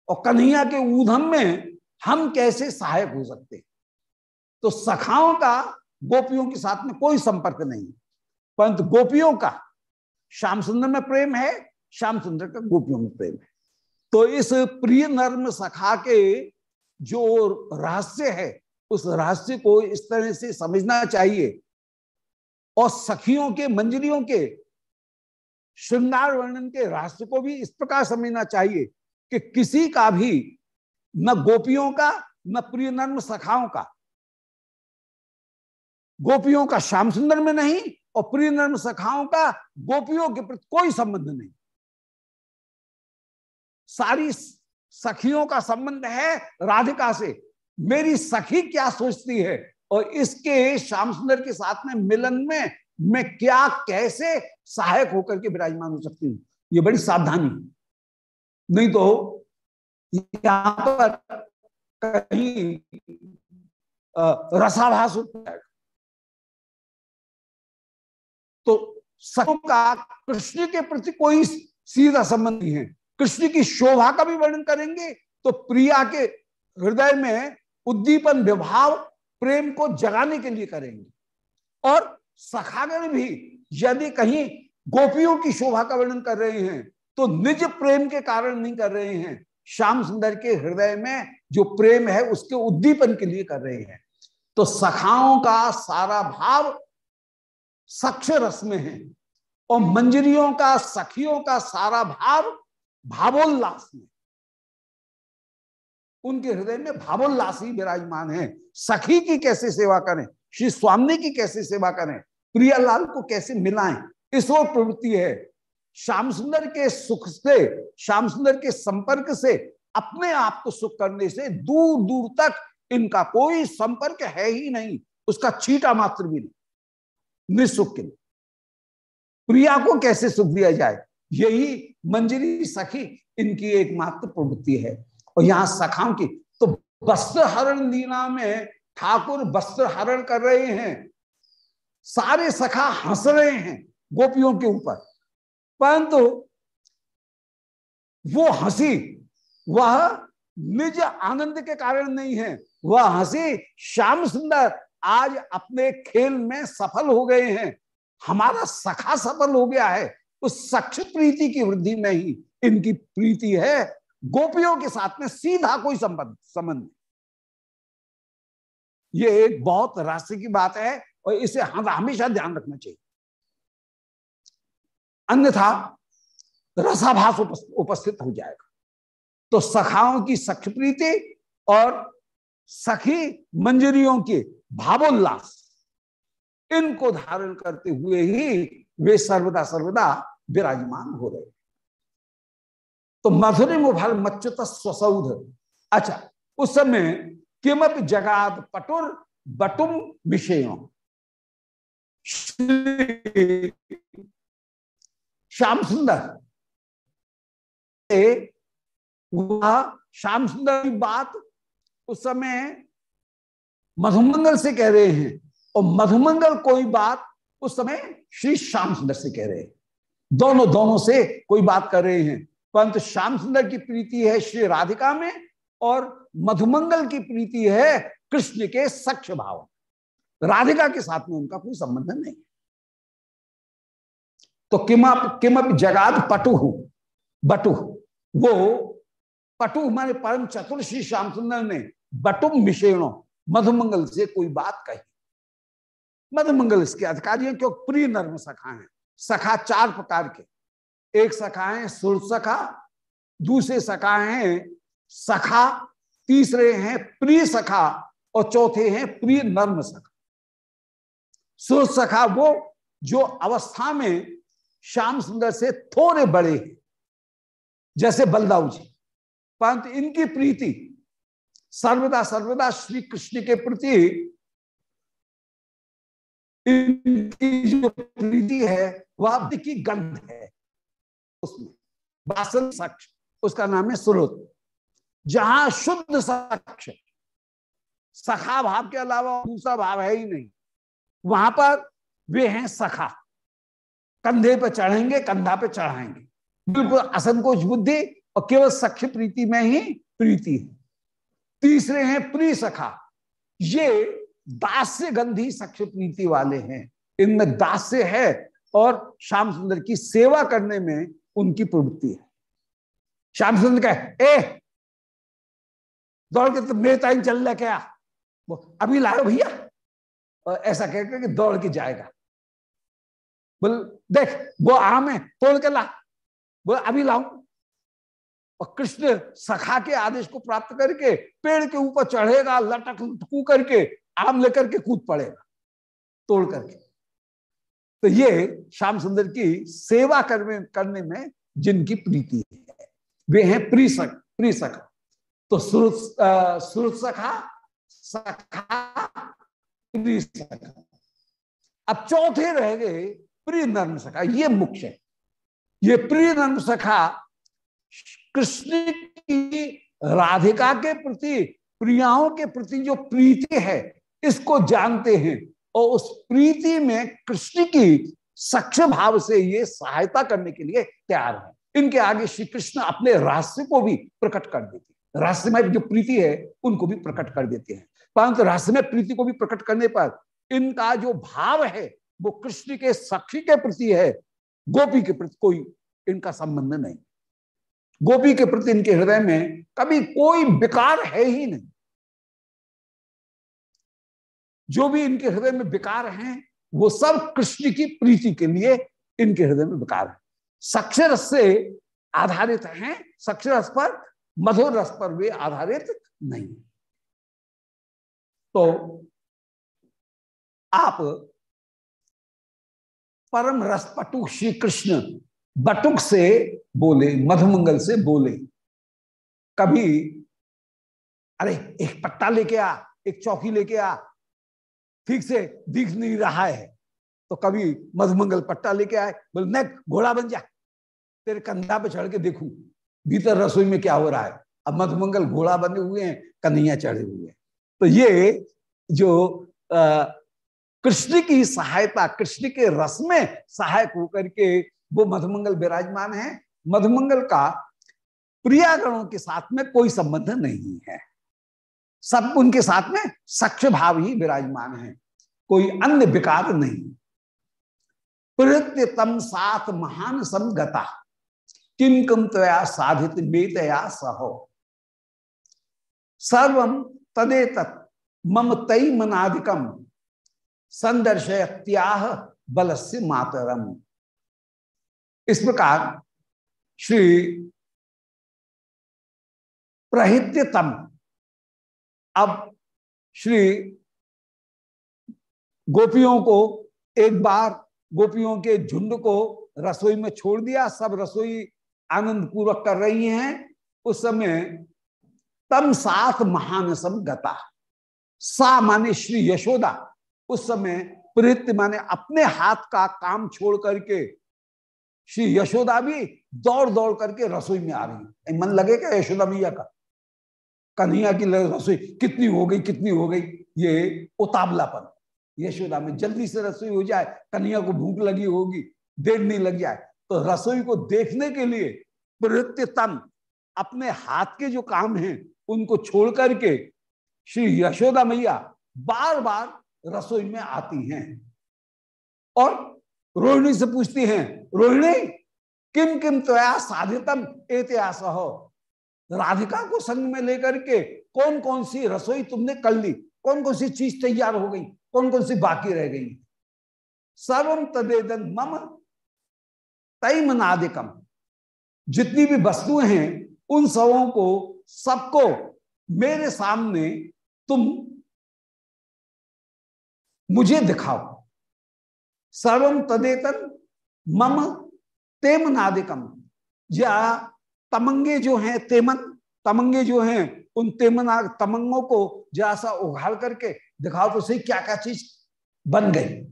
और कन्हैया के ऊधम में हम कैसे सहायक हो सकते? तो सखाओं का, गोपियों के साथ में कोई संपर्क नहीं। परंतु गोपियों का, श्याम सुंदर में प्रेम है, श्याम सुंदर का गोपियों में प्रेम है। तो इस प्रिय नर्म सखा के जो रहस्य है, उस रहस्य को इस तरह से समझना चाहिए। और सखियों के, मंजरियों के, श्रृंगार वर्णन के रहस्य को भी इस प्रकार समझना चाहिए कि किसी का भी न गोपियों का, न प्रिय नर्म सखाओं का। गोपियों का श्याम सुंदर में नहीं और प्रिय नर्म सखाओं का गोपियों के प्रति कोई संबंध नहीं। सारी सखियों का संबंध है राधिका से। मेरी सखी क्या सोचती है और इसके श्याम सुंदर के साथ में मिलन में मैं क्या, कैसे सहायक होकर के विराजमान हो सकती हूँ? ये बड़ी सावधानी। नहीं तो यहाँ पर कहीं रसाभास होता तो सखों का कृष्ण के प्रति कोई सीधा संबंध नहीं है। कृष्ण की शोभा का भी वर्णन करेंगे तो प्रिया के हृदय में उद्दीपन, विभाव, प्रेम को जगाने के लिए करेंगे। और सखागण भी यदि कहीं गोपियों की शोभा का वर्णन कर रहे हैं तो निज प्रेम के कारण नहीं कर रहे हैं। श्याम सुंदर के हृदय में जो प्रेम है उसके उद्दीपन के लिए कर रहे हैं। तो सखाओं का सारा भाव सक्ष रस में है और मंजरियों का, सखियों का सारा भाव भावोल्लास में। उनके हृदय में भावोल्लास ही विराजमान है। सखी की कैसे सेवा करें? श्री स्वामी की कैसे सेवा करें? प्रियालाल को कैसे मिलाएँ? इस और प्रवृत्ति है। श्याम सुंदर के सुख से, श्याम सुंदर के संपर्क से, अपने आप को सुख करने से दूर दूर तक इनका कोई संपर्क है ही नहीं। उसका छीटा मात्र भी नहीं। निसुख के लिए। प्रिया को कैसे सुख दिया जाए? यही मंजरी सखी इनकी एकमात्र प्रवृत्ति है। और यहाँ सखाओं की तो वस्त्र हरण लीला में ठाकुर वस्त्र हरण कर रहे हैं। सारे सखा हंस रहे हैं गोपियों के ऊपर। परंतु वो हँसी, वह निज आनंद के कारण नहीं है। वह हँसी श्याम सुंदर आज अपने खेल में सफल हो गए हैं। हमारा सखा सफल हो गया है। उस सक्ष प्रीति की वृद्धि में ही इनकी प्रीति है गोपियों के साथ में सीधा कोई संबंध संबंध ये एक बहुत रहस्य की बात है और इसे हमेशा ध्यान रखना चाहिए। अन्यथा रसाभास उपस्थित हो जाएगा। तो सखाओं की सख्य प्रीति और सखी मंजरियों के भावोल्लास, इनको धारण करते हुए ही वे सर्वदा सर्वदा विराजमान हो रहे तो मधुरी मुफल मच्युत स्वसौध। अच्छा उस समय किमत जगात पटुर बटुम विषयों। श्याम सुंदर वह श्याम सुंदर की बात उस समय मधुमंगल से कह रहे हैं और मधुमंगल कोई बात उस समय श्री श्याम सुंदर से कह रहे हैं। दोनों दोनों से कोई बात कर रहे हैं। परंतु श्याम सुंदर की प्रीति है श्री राधिका में और मधुमंगल की प्रीति है कृष्ण के सक्ष भाव राधिका के साथ में उनका कोई संबंध नहीं। तो किमप किमप जगाद पटु बटु। वो पटु माने परम चतुर श्री श्याम सुंदर ने बटुम विषेणो मधुमंगल से कोई बात कही। मधुमंगल इसके अधिकारी हैं, क्यों? प्रिय नर्म सखा है। सखा चार प्रकार के। एक सखा है सुर सखा, दूसरे सखा हैं सखा, तीसरे हैं प्रिय सखा, और चौथे हैं प्रिय नर्म सखा। सुर सखा वो जो अवस्था में श्याम सुंदर से थोड़े बड़े हैं, जैसे बलदाऊ जी। परंतु इनकी प्रीति सर्वदा सर्वदा श्री कृष्ण के प्रति, इनकी जो प्रीति है, वह की गंध है। उसमें बासन सक्ष उसका नाम है सुरुत। जहाँ शुद्ध सक्ष सखा भाव के अलावा दूसरा भाव है ही नहीं। वहाँ पर वे हैं सखा। कंधे पर चढ़ेंगे, कंधा पे चढ़ाएँगे। बिल्कुल असंकोच बुद्धि और केवल सख्य प्रीति में ही प्रीति है। तीसरे हैं प्री सखा। ये दास्य गंधी सख्य प्रीति वाले हैं। इनमें दास्य है और श्याम सुंदर की सेवा करने में उनकी प्रवृत्ति है। श्याम सुंदर का ए, दौड़ के तो मेरे टाइम चल रहा क्या? वो, अभी लाओ भैया। और ऐसा कहकर दौड़ के जाएगा। बोल, देख, वो आम है, तोड़ के ला। बोल, अभी लाऊ। और कृष्ण सखा के आदेश को प्राप्त करके पेड़ के ऊपर चढ़ेगा, लटक, लटकू करके, आम लेकर के कूद पड़ेगा, तोड़ करके। तो ये श्याम सुंदर की सेवा करने करने में जिनकी प्रीति है, वे हैं प्री सख प्री सखा तो सुरत सखा सखा प्री सखा अब चौथे रह गए प्रिय नर्म सखा ये मुख्य। है ये प्रिय नर्म सखा कृष्ण की राधिका के प्रति, प्रियाओं के प्रति जो प्रीति है, इसको जानते हैं और उस प्रीति में कृष्ण की सक्ष भाव से ये सहायता करने के लिए तैयार है। इनके आगे श्री कृष्ण अपने रहस्य को भी प्रकट कर देते हैं। रहस्य में जो प्रीति है, उनको भी प्रकट कर देते हैं। परंतु रहस्य में प्रीति को भी प्रकट करने पर इनका जो भाव है वो कृष्ण के सखी के प्रति है, गोपी के प्रति कोई इनका संबंध नहीं। गोपी के प्रति इनके हृदय में कभी कोई विकार है ही नहीं। जो भी इनके हृदय में विकार हैं, वो सब कृष्ण की प्रीति के लिए इनके हृदय में विकार है। सक्षर से आधारित हैं, सक्षर रस पर, मधुर रस पर वे आधारित नहीं। तो आप परम रस पटुक श्री कृष्ण बटुक से बोले, मधुमंगल से बोले। कभी, अरे, एक पट्टा लेके आ, एक चौकी लेके आ, ठीक से दिख नहीं रहा है। तो कभी मधुमंगल पट्टा लेके आए, बोले न घोड़ा बन जा, तेरे कंधा पे चढ़ के देखू, भीतर रसोई में क्या हो रहा है? अब मधुमंगल घोड़ा बने हुए हैं, कन्हैया चढ़े हुए हैं। तो ये जो कृष्ण की सहायता, कृष्ण के रस में सहायक होकर के वो मधुमंगल विराजमान है। मधुमंगल का प्रियागणों के साथ में कोई संबंध नहीं है। सब उनके साथ में सक्ष भाव ही विराजमान है। कोई अन्य विकार नहीं। प्रत्य तम सात महान समगता किम कम तया साधित बेतया सहो। सर्वम तदे तत् मम तई संदर्शयत्याह बल से मातरम। इस प्रकार श्री प्रहित्यतम, अब श्री गोपियों को एक बार, गोपियों के झुंड को रसोई में छोड़ दिया, सब रसोई आनंद पूर्वक कर रही हैं। उस समय तम साथ महानसम गता। सा माने श्री यशोदा उस समय प्रीत माने अपने हाथ का काम छोड़ करके श्री यशोदा भी दौड़ दौड़ करके रसोई में आ रही है। मन लगेगा यशोदा मैया का? कन्हैया की रसोई कितनी हो गई, कितनी हो गई? ये उतावलापन। यशोदा में जल्दी से रसोई हो जाए, कन्हैया को भूख लगी होगी, देर नहीं लग जाए तो रसोई को देखने के लिए प्रवृत्ति तन अपने हाथ के जो काम हैं, उनको छोड़ करके श्री यशोदा मैया बार बार रसोई में आती हैं। और रोहिणी से पूछती हैं, रोहिणी किम किम त्वया साधितम एतिहास हो। राधिका को संग में लेकर के कौन कौन सी रसोई तुमने कर ली? कौन कौन सी चीज़ तैयार हो गई? कौन कौन सी बाकी रह गई? सर्वम तदेदन मम तय मनादिकम जितनी भी वस्तुएँ हैं, उन सबों को सबको मेरे सामने तुम मुझे दिखाओ। सर्वम तदेतन मम तेमनादिकम या तमंगे जो हैं तेमन, तमंगे जो हैं, उन तेमना, तमंगों को जरा सा उघाड़ करके दिखाओ तो सही क्या क्या चीज़ बन गई।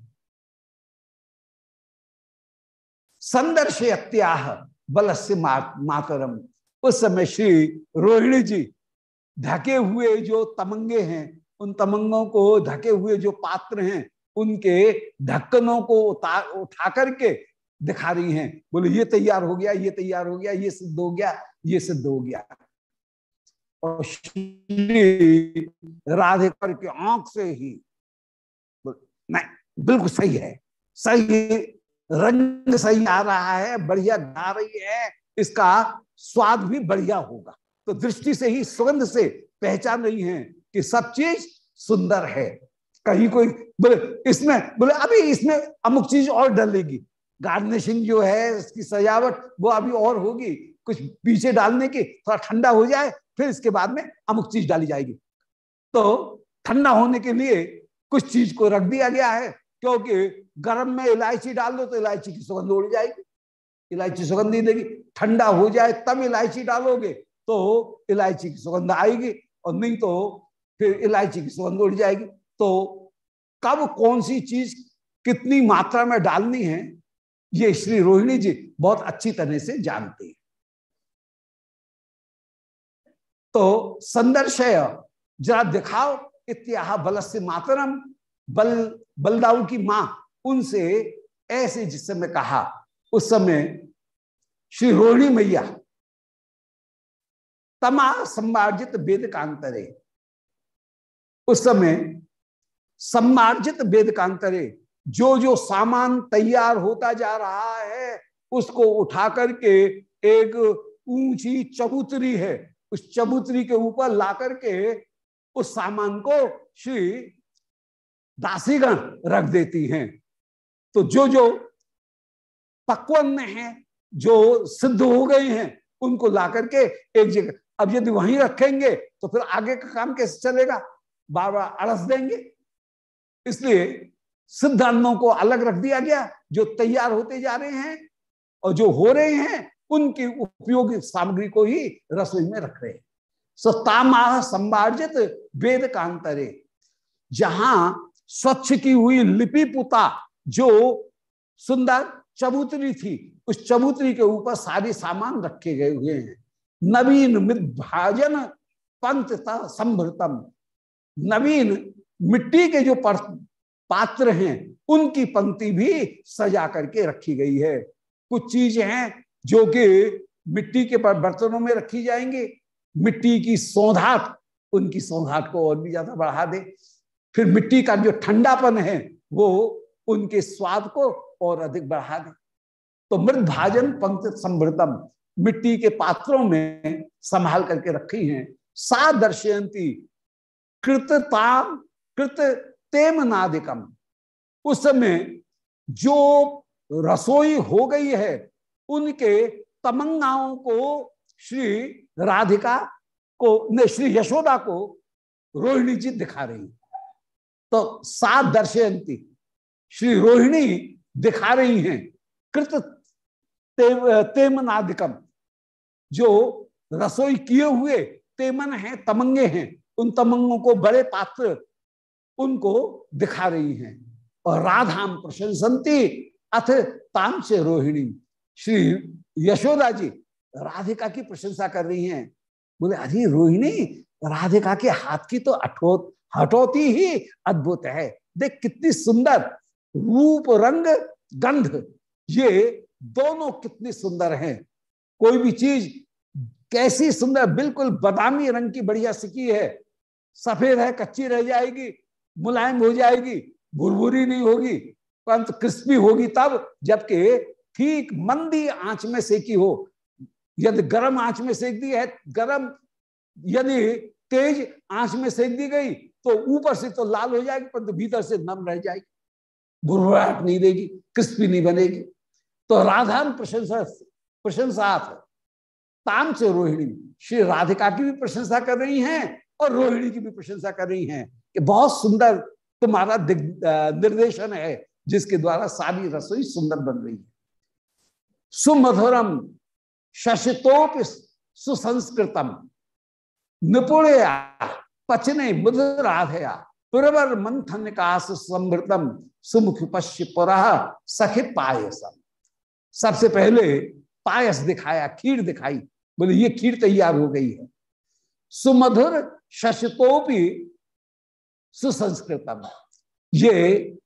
संदर्श अत्याह बल से मातरम। उस समय श्री रोहिणी जी ढके हुए जो तमंगे हैं उन तमंगों को ढके हुए जो पात्र हैं, उनके ढक्कनों को उठा करके दिखा रही हैं। बोले, ये तैयार हो गया, ये तैयार हो गया, ये सिद्ध हो गया, ये सिद्ध हो गया। और श्री राधेकर की आँख से ही नहीं, बिल्कुल सही है, सही रंग सही आ रहा है, बढ़िया गा रही है, इसका स्वाद भी बढ़िया होगा। तो दृष्टि से ही सुगंध से पहचान रही है कि सब चीज़ सुंदर है। कहीं कोई बोले, इसमें, बोले, अभी इसमें अमुक चीज़ और डलेगी। गार्निशिंग जो है, इसकी सजावट, वो अभी और होगी। कुछ पीछे डालने की, थोड़ा ठंडा हो जाए, फिर इसके बाद में अमुक चीज़ डाली जाएगी। तो ठंडा होने के लिए कुछ चीज़ को रख दिया गया है, क्योंकि गर्म में इलायची डाल दो तो इलायची की सुगंध उड़ जाएगी। इलायची सुगंध नहीं देगी। ठंडा हो जाए तब इलायची डालोगे तो इलायची की सुगंध आएगी, और नहीं तो फिर इलायची की सुगंध उड़ जाएगी। तो कब कौन सी चीज़ कितनी मात्रा में डालनी है, ये श्री रोहिणी जी बहुत अच्छी तरह से जानते हैं। तो संदर्शय, जरा दिखाओ, इत्याह बल से मातरम, बल, बलदाऊ की माँ, उनसे ऐसे जिस समय कहा, उस समय श्री रोहिणी मैया, तमा सम्मार्जित वेद कांतरे उस समय सम्मार्जित वेद कांतरे जो जो सामान तैयार होता जा रहा है, उसको उठा करके एक ऊँची चबूतरी है, उस चबूतरी के ऊपर ला करके उस सामान को श्री दासीगण रख देती हैं। तो जो जो पक्वन में है, जो सिद्ध हो गए हैं, उनको ला करके एक जगह, अब यदि वहीं रखेंगे तो फिर आगे का काम कैसे चलेगा? बार बार अड़स देंगे। इसलिए सिद्ध अन्नों को अलग रख दिया गया, जो तैयार होते जा रहे हैं और जो हो रहे हैं, उनकी उपयोगी सामग्री को ही रसोई में रख रहे हैं। सतामा संभार्जित वेद कांतरे जहाँ स्वच्छ की हुई लिपि पुता जो सुंदर चबूतरी थी, उस चबूतरी के ऊपर सारे सामान रखे गए हुए हैं। नवीन मृत भाजन पंत संभृतम। नवीन मिट्टी के जो पात्र हैं, उनकी पंक्ति भी सजा करके रखी गई है। कुछ चीज़ हैं जो कि मिट्टी के बर्तनों में रखी जाएँगी। मिट्टी की सौधात, उनकी सौधात को और भी ज़्यादा बढ़ा दे। फिर मिट्टी का जो ठंडापन है, वो उनके स्वाद को और अधिक बढ़ा दे। तो मृद भाजन पंक्ति समृतम मिट्टी के पात्रों में संभाल करके रखी हैं। सा दर्शयंती कृतताम कृत तेम नादिकम उस समय जो रसोई हो गई है उनके तमंगाओं को श्री राधिका को ने श्री यशोदा को रोहिणी जी दिखा रही। तो सात दर्शयंती श्री रोहिणी दिखा रही हैं कृत तेम, तेमनादिकम। जो रसोई किए हुए तेमन है तमंगे हैं उन तमंगों को बड़े पात्र उनको दिखा रही हैं। और राधाम प्रशंसंती अथ ताम से रोहिणी। श्री यशोदा जी, राधिका की प्रशंसा कर रही हैं। बोले, अरे रोहिणी, राधिका के हाथ की तो अठोत हटौती ही अद्भुत है। देख कितनी सुंदर रूप, रंग, गंध। ये दोनों कितनी सुंदर हैं। कोई भी चीज़ कैसी सुंदर, बिल्कुल बदामी रंग की बढ़िया सिकी है। सफ़ेद है, कच्ची रह जाएगी, मुलायम हो जाएगी, भुरभुरी नहीं होगी, परंतु क्रिस्पी होगी तब, जबकि ठीक मंदी आँच में सेकी हो। यदि गर्म आँच में सेक दी है, गर्म यदि तेज आँच में सेक दी गई तो ऊपर से तो लाल हो जाएगी, परंतु भीतर से नम रह जाएगी बुरबुराहट नहीं देगी, क्रिस्पी नहीं बनेगी। तो राधान प्रशंसा प्रशंसा ताम से रोहिणी। श्री राधिका की भी प्रशंसा कर रही हैं और रोहिणी की भी प्रशंसा कर रही हैं कि बहुत सुंदर तुम्हारा निर्देशन है, जिसके द्वारा सारी रसोई सुंदर बन रही है। सुमधुरम शशितोप सुसंस्कृतम। निपुणया पचने मुधुराधया पुरवर मंथन का समृतम सुमुख पश्य पुरा सखित पायसम। सबसे पहले पायस दिखाया, खीर दिखाई बोले, ये खीर तैयार हो गई है। सुमधुर शशतोपी सुसंस्कृतम। ये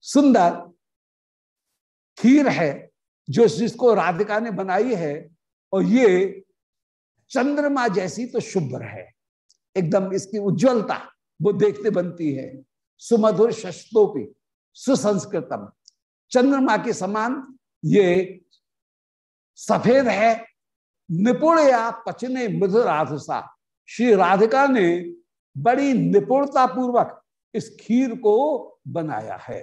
सुंदर खीर है जो जिसको राधिका ने बनाई है, और ये चंद्रमा जैसी तो शुभ्र है। एकदम इसकी उज्जवलता वो देखते बनती है। सुमधुर शस्तोपी सुसंस्कृतम। चंद्रमा के समान ये सफ़ेद है निपुण या पचने मधुर राधसा। श्री राधिका ने बड़ी निपुणता पूर्वक इस खीर को बनाया है।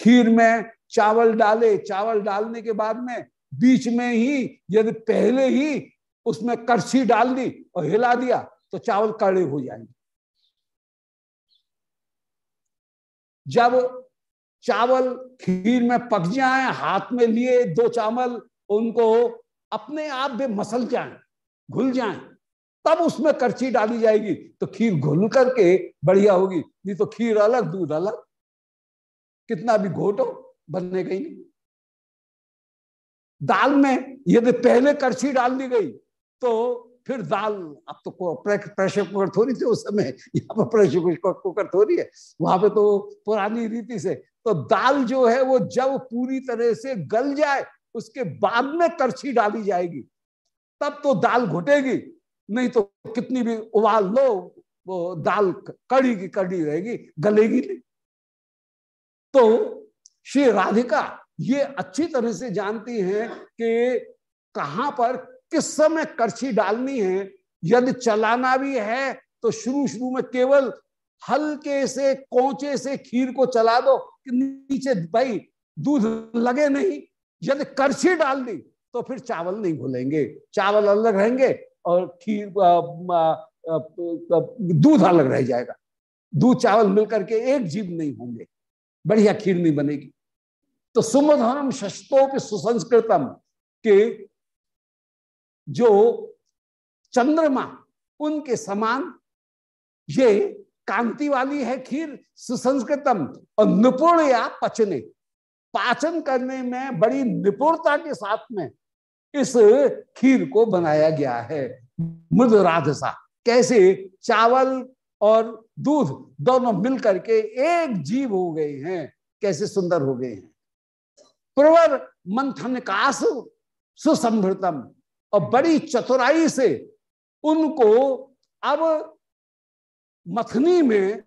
खीर में चावल डाले, चावल डालने के बाद में बीच में ही, यदि पहले ही उसमें करछी डाल दी और हिला दिया तो चावल कड़े हो जाएँगे। जब चावल खीर में पक जाए, हाथ में लिए दो चावल, उनको अपने आप भी मसल जाए, घुल जाए, तब उसमें करछी डाली जाएगी। तो खीर घुल करके बढ़िया होगी, नहीं तो खीर अलग, दूध अलग। कितना भी घोटो, बनने गई नहीं। दाल में यदि पहले करछी डाल दी गई तो फिर दाल, अब तो प्रेशर कुकर थोड़ी थी उस समय, यहाँ पर प्रेशर कुकर थोड़ी है, वहाँ पे तो पुरानी रीति से तो दाल जो है वो जब पूरी तरह से गल जाए, उसके बाद में करछी डाली जाएगी। तब तो दाल घुटेगी, नहीं तो कितनी भी उबाल लो, वो दाल कड़ी की कड़ी रहेगी, गलेगी नहीं। तो श्री राधिका ये अच्छी तरह से जानती हैं कि कहाँ पर किस समय करछी डालनी है। यदि चलाना भी है तो शुरू शुरू में केवल हल्के से कोचे से खीर को चला दो कि नीचे भाई दूध लगे नहीं। यदि करछी डाल दी तो फिर चावल नहीं भूलेंगे चावल अलग रहेंगे और खीर दूध अलग रह जाएगा। दूध चावल मिलकर के एक जीव नहीं होंगे। बढ़िया खीर नहीं बनेगी। तो सुमधुरम शस्तोप सुसंस्कृतम के जो चंद्रमा, उनके समान ये कांति वाली है खीर, सुसंस्कृतम। और निपुण या पचने। पाचन करने में बड़ी निपुणता के साथ में इस खीर को बनाया गया है। मृद राधसा कैसे? चावल और दूध दोनों मिलकर के एक जीव हो गए हैं। कैसे सुंदर हो गए हैं। प्रवर मंथन कास सुसंभृतम। और बड़ी चतुराई से उनको अब मथनी में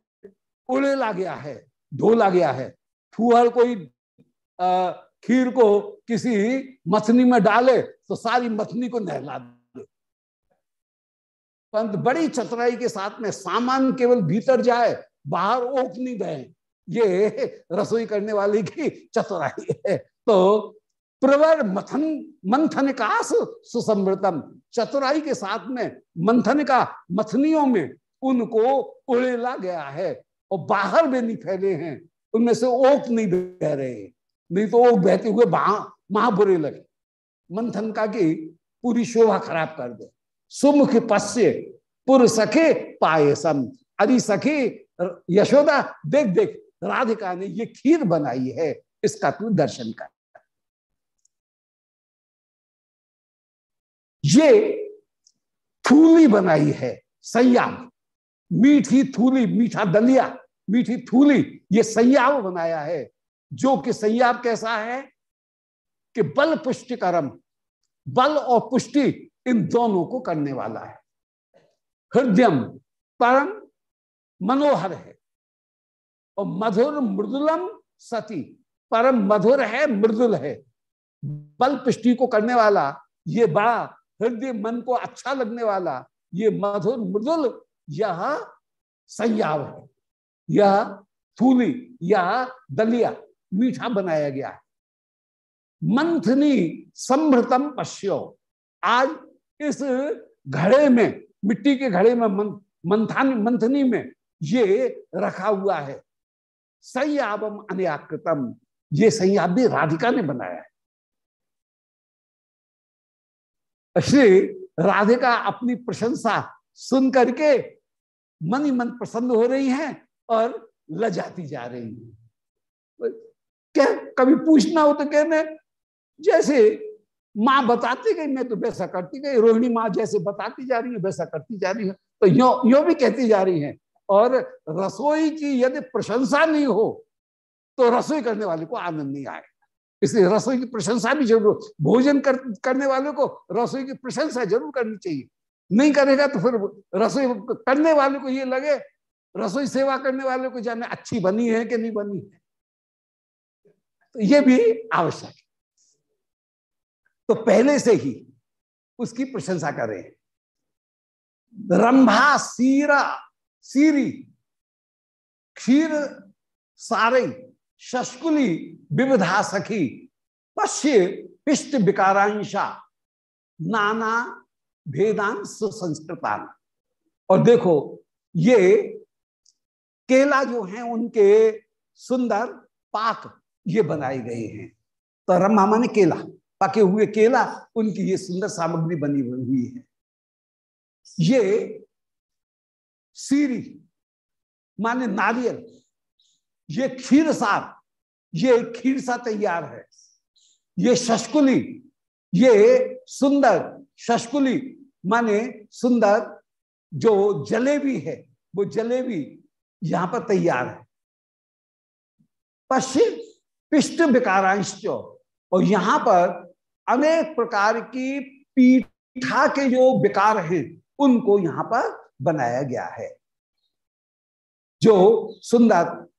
उड़ेला गया है ढोला गया है। फूहर कोई खीर को किसी मथनी में डाले तो सारी मथनी को नहला दे। परंतु बड़ी चतुराई के साथ में सामान केवल भीतर जाए, बाहर ओक नहीं दे ये रसोई करने वाले की चतुराई है। तो प्रवर मथन, मंथन का सुसमृतम। चतुराई के साथ में मंथन का मथनियों में उनको उड़ेला गया है और बाहर भी नहीं फैले हैं। उनमें से ओक नहीं बह रहे नहीं तो ओक बहते हुए महा बुरे लगे। मंथन का की पूरी शोभा खराब कर दे। सुमुख पश्य पुर सखे पायसम अरे सखी, यशोदा, देख देख, राधिका ने ये खीर बनाई है, इसका तू दर्शन कर। ये थूली बनाई है संयाम मीठी थूली, मीठा दलिया, मीठी थूली, ये संयाव बनाया है। जो कि संयाव कैसा है कि बल पुष्टि कर्म बल और पुष्टि इन दोनों को करने वाला है। हृदयम परम मनोहर है और मधुर मृदुलम सती, परम मधुर है, मृदुल है। बल पुष्टि को करने वाला, ये बड़ा हृदय मन को अच्छा लगने वाला, ये मधुर मृदुल यह संयाव है। यह फूली, यह दलिया, मीठा बनाया गया है। मंथनी संभृतम पश्यो। आज इस घड़े में, मिट्टी के घड़े में मंथानी, मंथनी में ये रखा हुआ है। संयावम अन्याकृतम। ये संयाब भी राधिका ने बनाया है। श्री राधिका अपनी प्रशंसा सुन करके मन ही मन प्रसन्न हो रही हैं और लजाती जा रही हैं। क्या कभी पूछना हो तो कहने जैसे माँ बताती गई मैं तो वैसा करती गई रोहिणी माँ जैसे बताती जा रही है वैसा करती जा रही है। तो यो यो भी कहती जा रही है। और रसोई की यदि प्रशंसा नहीं हो तो रसोई करने वाले को आनंद नहीं आएगा इसलिए रसोई की प्रशंसा भी ज़रूर भोजन कर, करने वाले को रसोई की प्रशंसा ज़रूर करनी चाहिए। नहीं करेगा तो फिर रसोई करने वाले को ये लगे, रसोई सेवा करने वाले को जाने अच्छी बनी है कि नहीं बनी है। तो ये भी आवश्यक है। तो पहले से ही उसकी प्रशंसा करें रंभा, सीरा, सीरी, क्षीर, सारे शस्कुली विविधा सखी, पश्य पिष्ट विकारांशा, नाना भेदान सुसंस्कृतान। और देखो, ये केला जो है, उनके सुंदर पाक ये बनाए गए हैं। तो रमा माने केला, पके हुए केला, उनकी ये सुंदर सामग्री बनी हुई है। ये सीरी, माने नारियल, ये खीर सार ये खीर सा तैयार है। ये शशकुली, ये सुंदर शशकुली माने सुंदर, जो जलेबी है, वो जलेबी यहाँ पर तैयार है। पश्चिम पिष्ट विकारांश और यहाँ पर अनेक प्रकार की पीठा के जो विकार हैं, उनको यहाँ पर बनाया गया है। जो सुंदर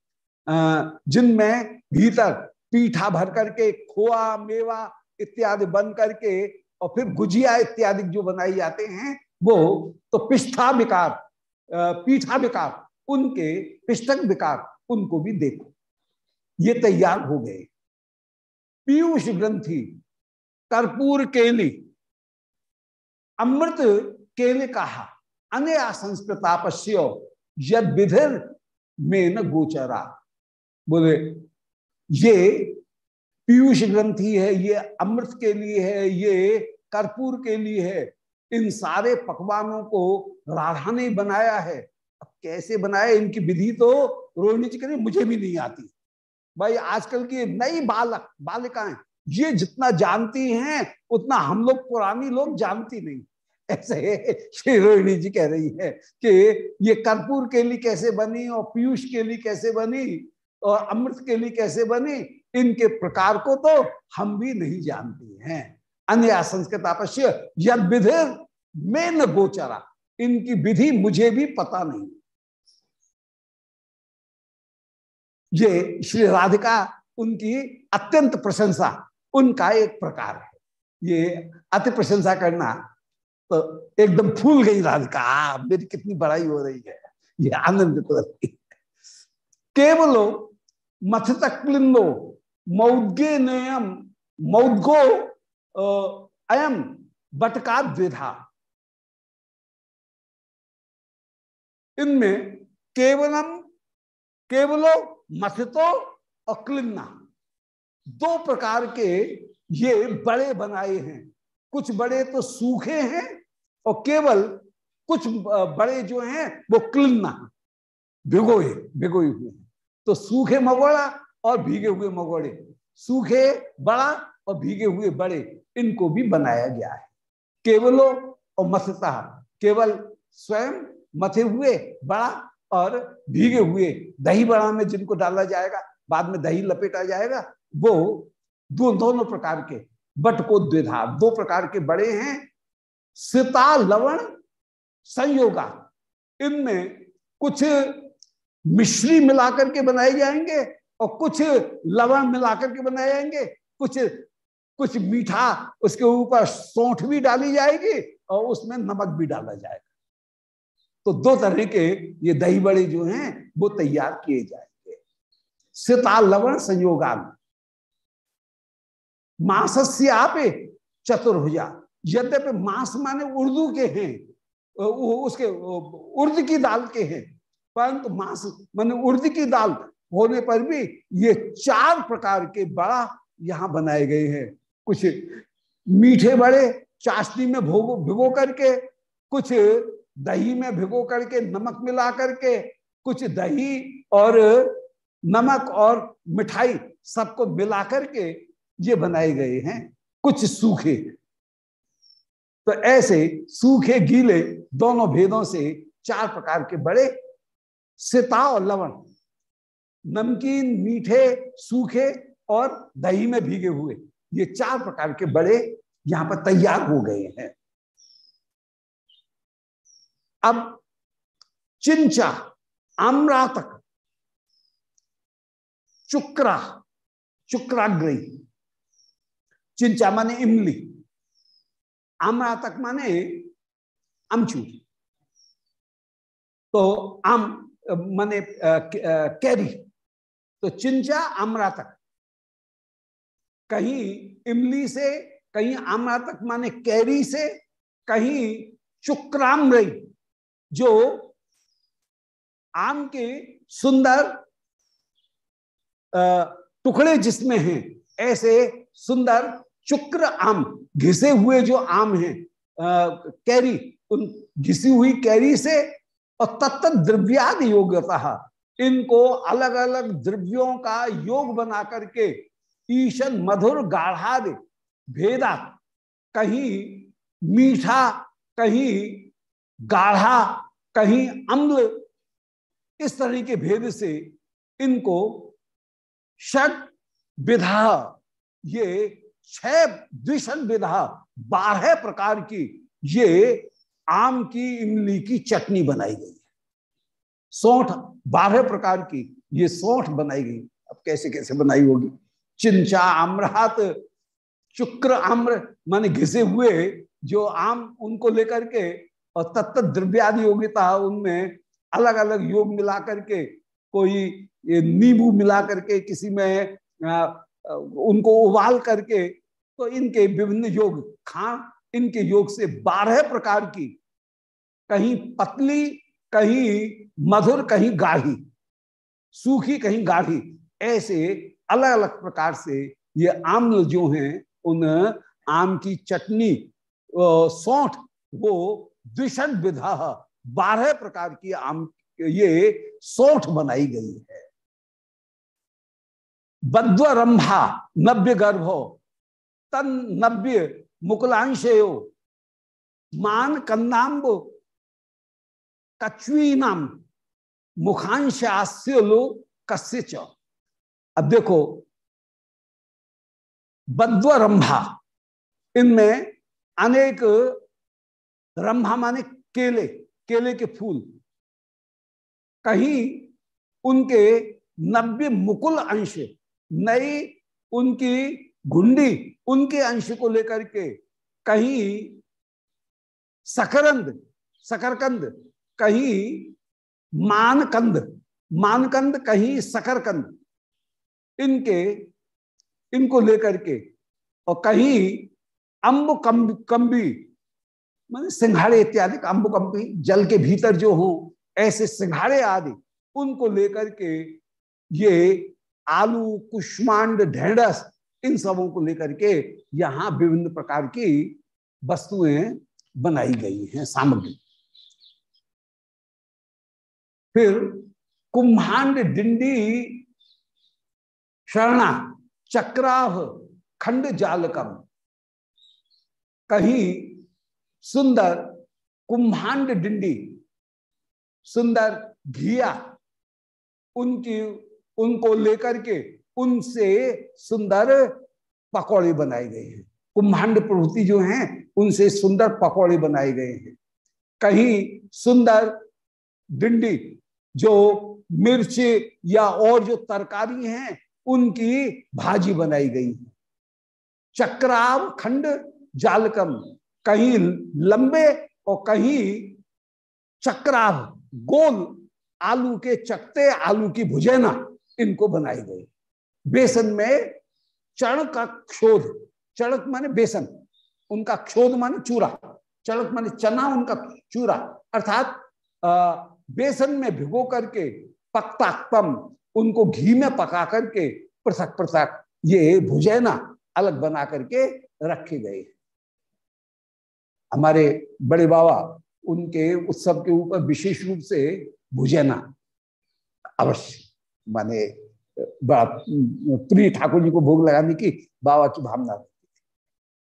जिनमें भीतर पीठा भर करके, खोआ, मेवा इत्यादि बन करके और फिर गुजिया इत्यादि जो बनाई जाते हैं, वो तो पिष्ठा विकार पीठा विकार, उनके पिष्टक विकार, उनको भी देखो। ये तैयार हो गए। पीयूष ग्रंथि, कर्पूर केली, अमृत केले कहा, अनया संस्कृतापस्यो यद विधिर में न गोचरा। बोले, ये पीयूष ग्रंथि है, ये अमृत के लिए है, ये कर्पूर के लिए है। इन सारे पकवानों को राधा ने बनाया है। अब कैसे बनाया इनकी विधि तो रोहिणी जी करें मुझे भी नहीं आती। भाई, आजकल की नई बालक, बालिकाएँ, ये जितना जानती हैं, उतना हम लोग पुरानी लोग जानती नहीं। ऐसे श्री रोहिणी जी कह रही है कि ये कर्पूर के लिए कैसे बनी और पीयूष के लिए कैसे बनी और अमृत के लिए कैसे बनी, इनके प्रकार को तो हम भी नहीं जानते हैं। अन्य संस्कृत आपश्य यद विधि में न गोचरा। इनकी विधि मुझे भी पता नहीं। ये श्री राधिका, उनकी अत्यंत प्रशंसा, उनका एक प्रकार है। ये अति प्रशंसा करना तो एकदम फूल गई राधिका मेरी कितनी बड़ाई हो रही है। ये आनंदित रही है। केवलो मथित क्लिंदो मौद्गे नयम मौद्गो अयम बटका द्विधा इनमें केवलम, केवलो मथितो और क्लिन्ना दो प्रकार के ये बड़े बनाए हैं। कुछ बड़े तो सूखे हैं और केवल कुछ बड़े जो हैं, वो क्लिन्ना। भिगोए भिगोए हुए हैं। तो सूखे मगोड़ा और भीगे हुए मगोड़े। सूखे बड़ा और भीगे हुए बड़े। इनको भी बनाया गया है। केवलो और मथता केवल स्वयं मथे हुए बड़ा और भीगे हुए दही बड़ा में जिनको डाला जाएगा, बाद में दही लपेटा जाएगा, वो दो दोनों प्रकार के बट को द्विधा दो प्रकार के बड़े हैं। सीता, लवण, संयोगा, इनमें कुछ मिश्री मिलाकर के बनाए जाएँगे और कुछ लवण मिलाकर के बनाए जाएँगे, कुछ कुछ मीठा उसके ऊपर सौंठ भी डाली जाएगी और उसमें नमक भी डाला जाएगा। तो दो तरह के ये दही बड़े जो हैं, वो तैयार किए जाएँगे। सीता लवण संयोगान। मांसस्य आपे चतुर्भुजा। यद्यपि मांस माने उर्दू के हैं उसके उर्द की दाल के हैं, परंतु मांस माने उर्द की दाल होने पर भी ये चार प्रकार के बड़ा यहाँ बनाए गए हैं। कुछ मीठे बड़े चाशनी में भोगो, भिगो करके, कुछ दही में भिगो करके, नमक मिला करके, कुछ दही और नमक और मिठाई सबको मिला करके ये बनाए गए हैं। कुछ सूखे। तो ऐसे सूखे गीले दोनों भेदों से चार प्रकार के बड़े, सिता और लवण। नमकीन, मीठे, सूखे और दही में भीगे हुए। ये चार प्रकार के बड़े यहाँ पर तैयार हो गए हैं। अब चिंचा, आम्रातक चुक्रा चुक्राग्रही चिंचा माने इमली, आम्रातक माने अमचूर। तो आम माने कैरी। तो चिंचा, आम्रातक। कहीं इमली से, कहीं आम्रातक माने कैरी से, कहीं चुक्राम्रई जो आम के सुंदर टुकड़े जिसमें हैं, ऐसे सुंदर चुक्र आम, घिसे हुए जो आम हैं कैरी, उन घिसी हुई कैरी से, और तत्त द्रव्याद योग्यता, इनको अलग अलग द्रव्यों का योग बना करके ईशन मधुर गाढ़ाद भेदा, कहीं मीठा, कहीं गाढ़ा, कहीं अम्ल, इस तरह के भेद से इनको षट विधा, ये छह द्विषण विधा, बारह प्रकार की, ये आम की, इमली की चटनी बनाई गई है। सौठ, बारह प्रकार की, ये सौठ बनाई गई। अब कैसे कैसे बनाई होगी? चिंचा आम्रहात चुक्र आम्र, माने घिसे हुए जो आम उनको लेकर के और तत्त द्रव्यादि योग्यता उनमें अलग अलग योग मिला करके कोई नींबू मिला करके किसी में उनको उबाल करके तो इनके विभिन्न योग, खा, इनके योग से बारह प्रकार की, कहीं पतली, कहीं मधुर, कहीं गाढ़ी, सूखी, कहीं गाढ़ी, ऐसे अलग अलग प्रकार से ये आम्ल जो हैं, उन आम की चटनी सौठ, वो द्विषण विधा बारह प्रकार की आम, ये सौठ बनाई गई है। बद्वरंभा, नव्य गर्भ, तन नव्य मुकुलांशयो, मान कन्नाम्ब कच्वीनाम मुखांशास्य लोग कस्य अब देखो बद्वरंभा इनमें अनेक रंभा माने केले केले के फूल। कहीं उनके नब्बे मुकुल अंश, नई उनकी घुंडी, उनके अंश को लेकर के कहीं सकरंद, सकरकंद, कहीं मानकंद मानकंद कहीं सकरकंद। इनके, इनको लेकर के, और कहीं अम्ब कंबी, मान सिंघाड़े इत्यादि अम्ब कंबी, जल के भीतर जो हो, ऐसे सिंघाड़े आदि, उनको लेकर के ये आलू, कुष्मांड, ढेंडस, इन सबों को लेकर के यहाँ विभिन्न प्रकार की वस्तुएँ बनाई गई हैं, सामग्री। फिर कुंभांड डिंडी शरणा चक्राह खंड जालकम। कहीं सुंदर कुंभांड डिंडी, सुंदर घिया, उनकी, उनको लेकर के उनसे सुंदर पकौड़े बनाए गए हैं। कुंभांड प्रवृत्ति जो हैं, उनसे सुंदर पकौड़े बनाए गए हैं। कहीं सुंदर डिंडी जो मिर्च या और जो तरकारी हैं उनकी भाजी बनाई गई है। चक्राव खंड जालकम, कहीं लंबे और कहीं चक्राव, गोल आलू के चकते आलू की भुजेना इनको बनाई गई। बेसन में चणक का क्षोध, चणक माने बेसन, उनका क्षोध माने चूरा, चणक माने चना उनका चूरा, अर्थात बेसन में भिगो करके पक्ताक्तम उनको घी में पका करके पृथक पृथक ये भुजैना अलग बना करके रखे गए हमारे बड़े बाबा, उनके उत्सव के ऊपर विशेष रूप से भुजैना अवश्य माने प्रिय ठाकुर जी को भोग लगाने की बाबा की भावना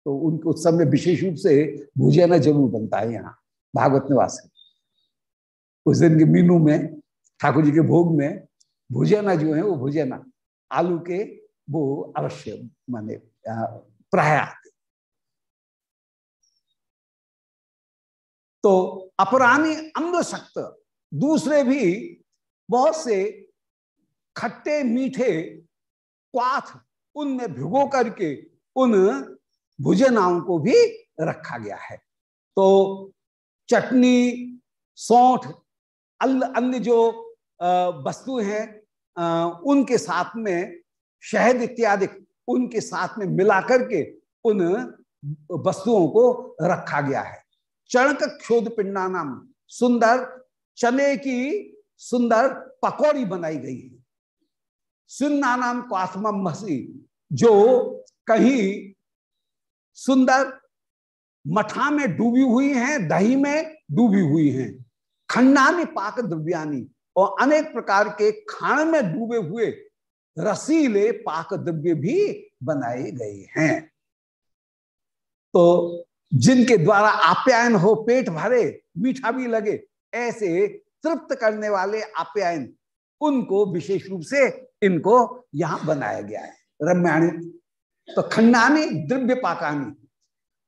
तो उनके उत्सव में विशेष रूप से भुजैना ज़रूर बनता है यहाँ, भागवत निवास उस दिन के मीनू में, ठाकुर जी के भोग में भुजना जो है वो भुजना आलू के वो अवश्य माने प्राय आते तो अपरानी अम्ल शक्त दूसरे भी बहुत से खट्टे, मीठे क्वाथ उनमें भिगो करके उन भुजनाओं को भी रखा गया है। तो चटनी, सौठ अन्य जो वस्तु हैं उनके साथ में शहद इत्यादि, उनके साथ में मिलाकर के उन वस्तुओं को रखा गया है। चणक क्षोध पिंडा नाम सुंदर, चने की सुंदर पकौड़ी बनाई गई है। सुन्ना नाम क्वाथम मसी जो कहीं सुंदर मठा में डूबी हुई हैं, दही में डूबी हुई हैं। खंडानी पाक द्रव्यानी और अनेक प्रकार के खाण में डूबे हुए रसीले पाक द्रव्य भी बनाए गए हैं। तो जिनके द्वारा आप्यायन हो पेट भरे, मीठा भी लगे, ऐसे तृप्त करने वाले आप्यायन, उनको विशेष रूप से इनको यहाँ बनाया गया है। रम्याणी तो खंडानी द्रव्य पाकानी,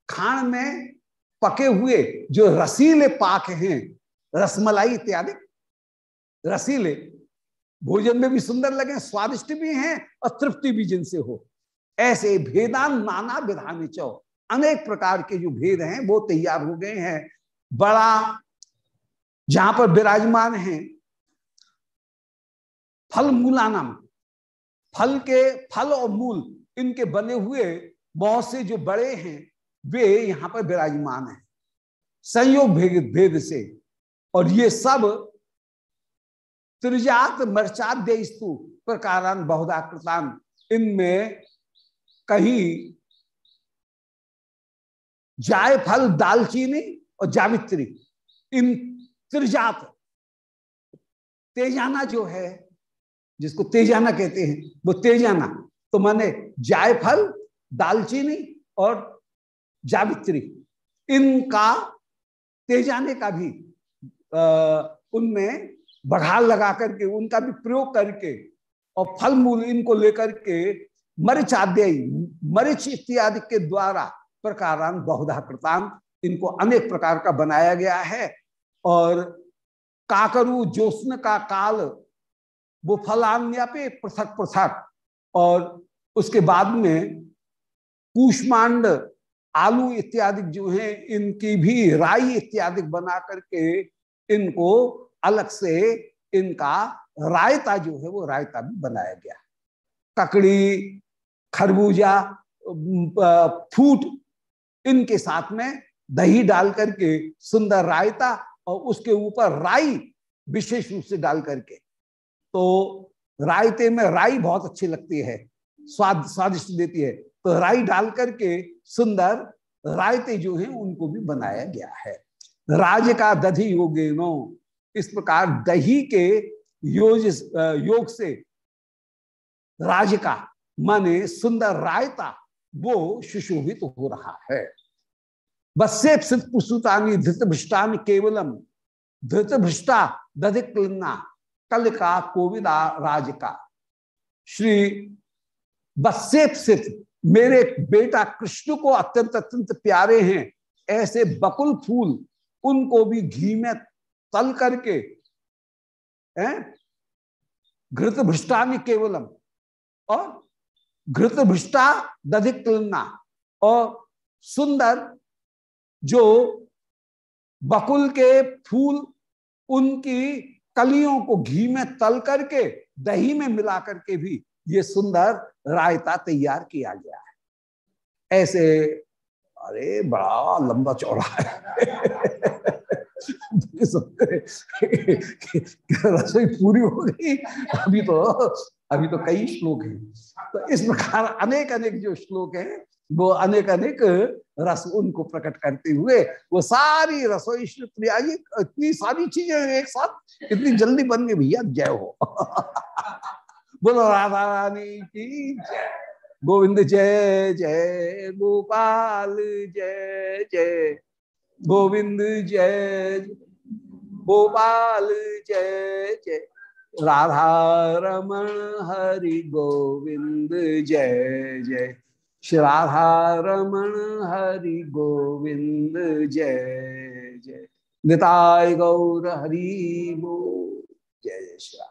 खाण में पके हुए जो रसीले पाक हैं, रसमलाई इत्यादि रसीले। भोजन में भी सुंदर लगे, स्वादिष्ट भी हैं और तृप्ति भी जिनसे हो। ऐसे भेदान नाना विधान चौ। अनेक प्रकार के जो भेद हैं, वो तैयार हो गए हैं। बड़ा जहाँ पर विराजमान है, फल मूलानम। फल के फल और मूल इनके बने हुए बहुत से जो बड़े हैं, वे यहाँ पर विराजमान हैं। संयोग भेद भेद से। और ये सब त्रिजात मर्चाद्य स्तु प्रकारान, बहुधाकृतान। इनमें कहीं जाय फल दालचीनी और जावित्री। इन त्रिजात, तेजाना जो है, जिसको तेजाना कहते हैं, वो तेजाना। तो माने जायफल दालचीनी और जावित्री। इनका, तेजाने का भी उनमें बढ़ाल लगा करके, उनका भी प्रयोग करके और फल मूल इनको लेकर के मरिच आद्ययी मरिच इत्यादि के द्वारा प्रकारान बहुधा कृतान इनको अनेक प्रकार का बनाया गया है। और काकरु जोस्न का काल, वो फलान्या पे पृथक पृथक। और उसके बाद में कुष्मांड, आलू इत्यादि जो है, इनकी भी राई इत्यादि बना करके इनको अलग से इनका रायता जो है वो रायता भी बनाया गया। ककड़ी, खरबूजा फूट, इनके साथ में दही डाल करके, सुंदर रायता और उसके ऊपर राई विशेष रूप से डाल करके। तो रायते में राई बहुत अच्छी लगती है, स्वाद, स्वादिष्ट देती है। तो राई डाल करके सुंदर रायते जो हैं उनको भी बनाया गया है। राज का दधि योगेनो इस प्रकार दही के योज योग से राज का माने सुंदर रायता, वो सुशोभित तो हो रहा है। धृत भ्रष्टान केवलम, धृत भ्रष्टा दधिक कल का कोविदा राज का। श्री बस्सेप सिद्ध, मेरे बेटा कृष्ण को अत्यंत अत्यंत प्यारे हैं, ऐसे बकुल फूल, उनको भी घी में तल करके घृत भ्रष्टानी केवलम। और घृत भ्रष्टा दधिक और सुंदर जो बकुल के फूल, उनकी कलियों को घी में तल करके, दही में मिला करके भी ये सुंदर रायता तैयार किया गया है। ऐसे, अरे, बड़ा लंबा चौड़ा है। रसोई पूरी हो गई अभी तो अभी तो कई श्लोक हैं तो इस प्रकार अनेक अनेक जो श्लोक हैं वो अनेक अनेक रस उनको प्रकट करते हुए वो सारी रसोई प्रिया जी इतनी सारी चीज़ें एक साथ इतनी जल्दी बन गई भैया जय हो बोलो, राधा रानी की जय गोविंद, जय जय गोपाल, जय जय। गोविंद जय, गोपाल जय जय। राधा रमण हरि गोविंद जय जय। श्री राधा हरि गोविंद जय जय। निताय गौर हरि जय श्री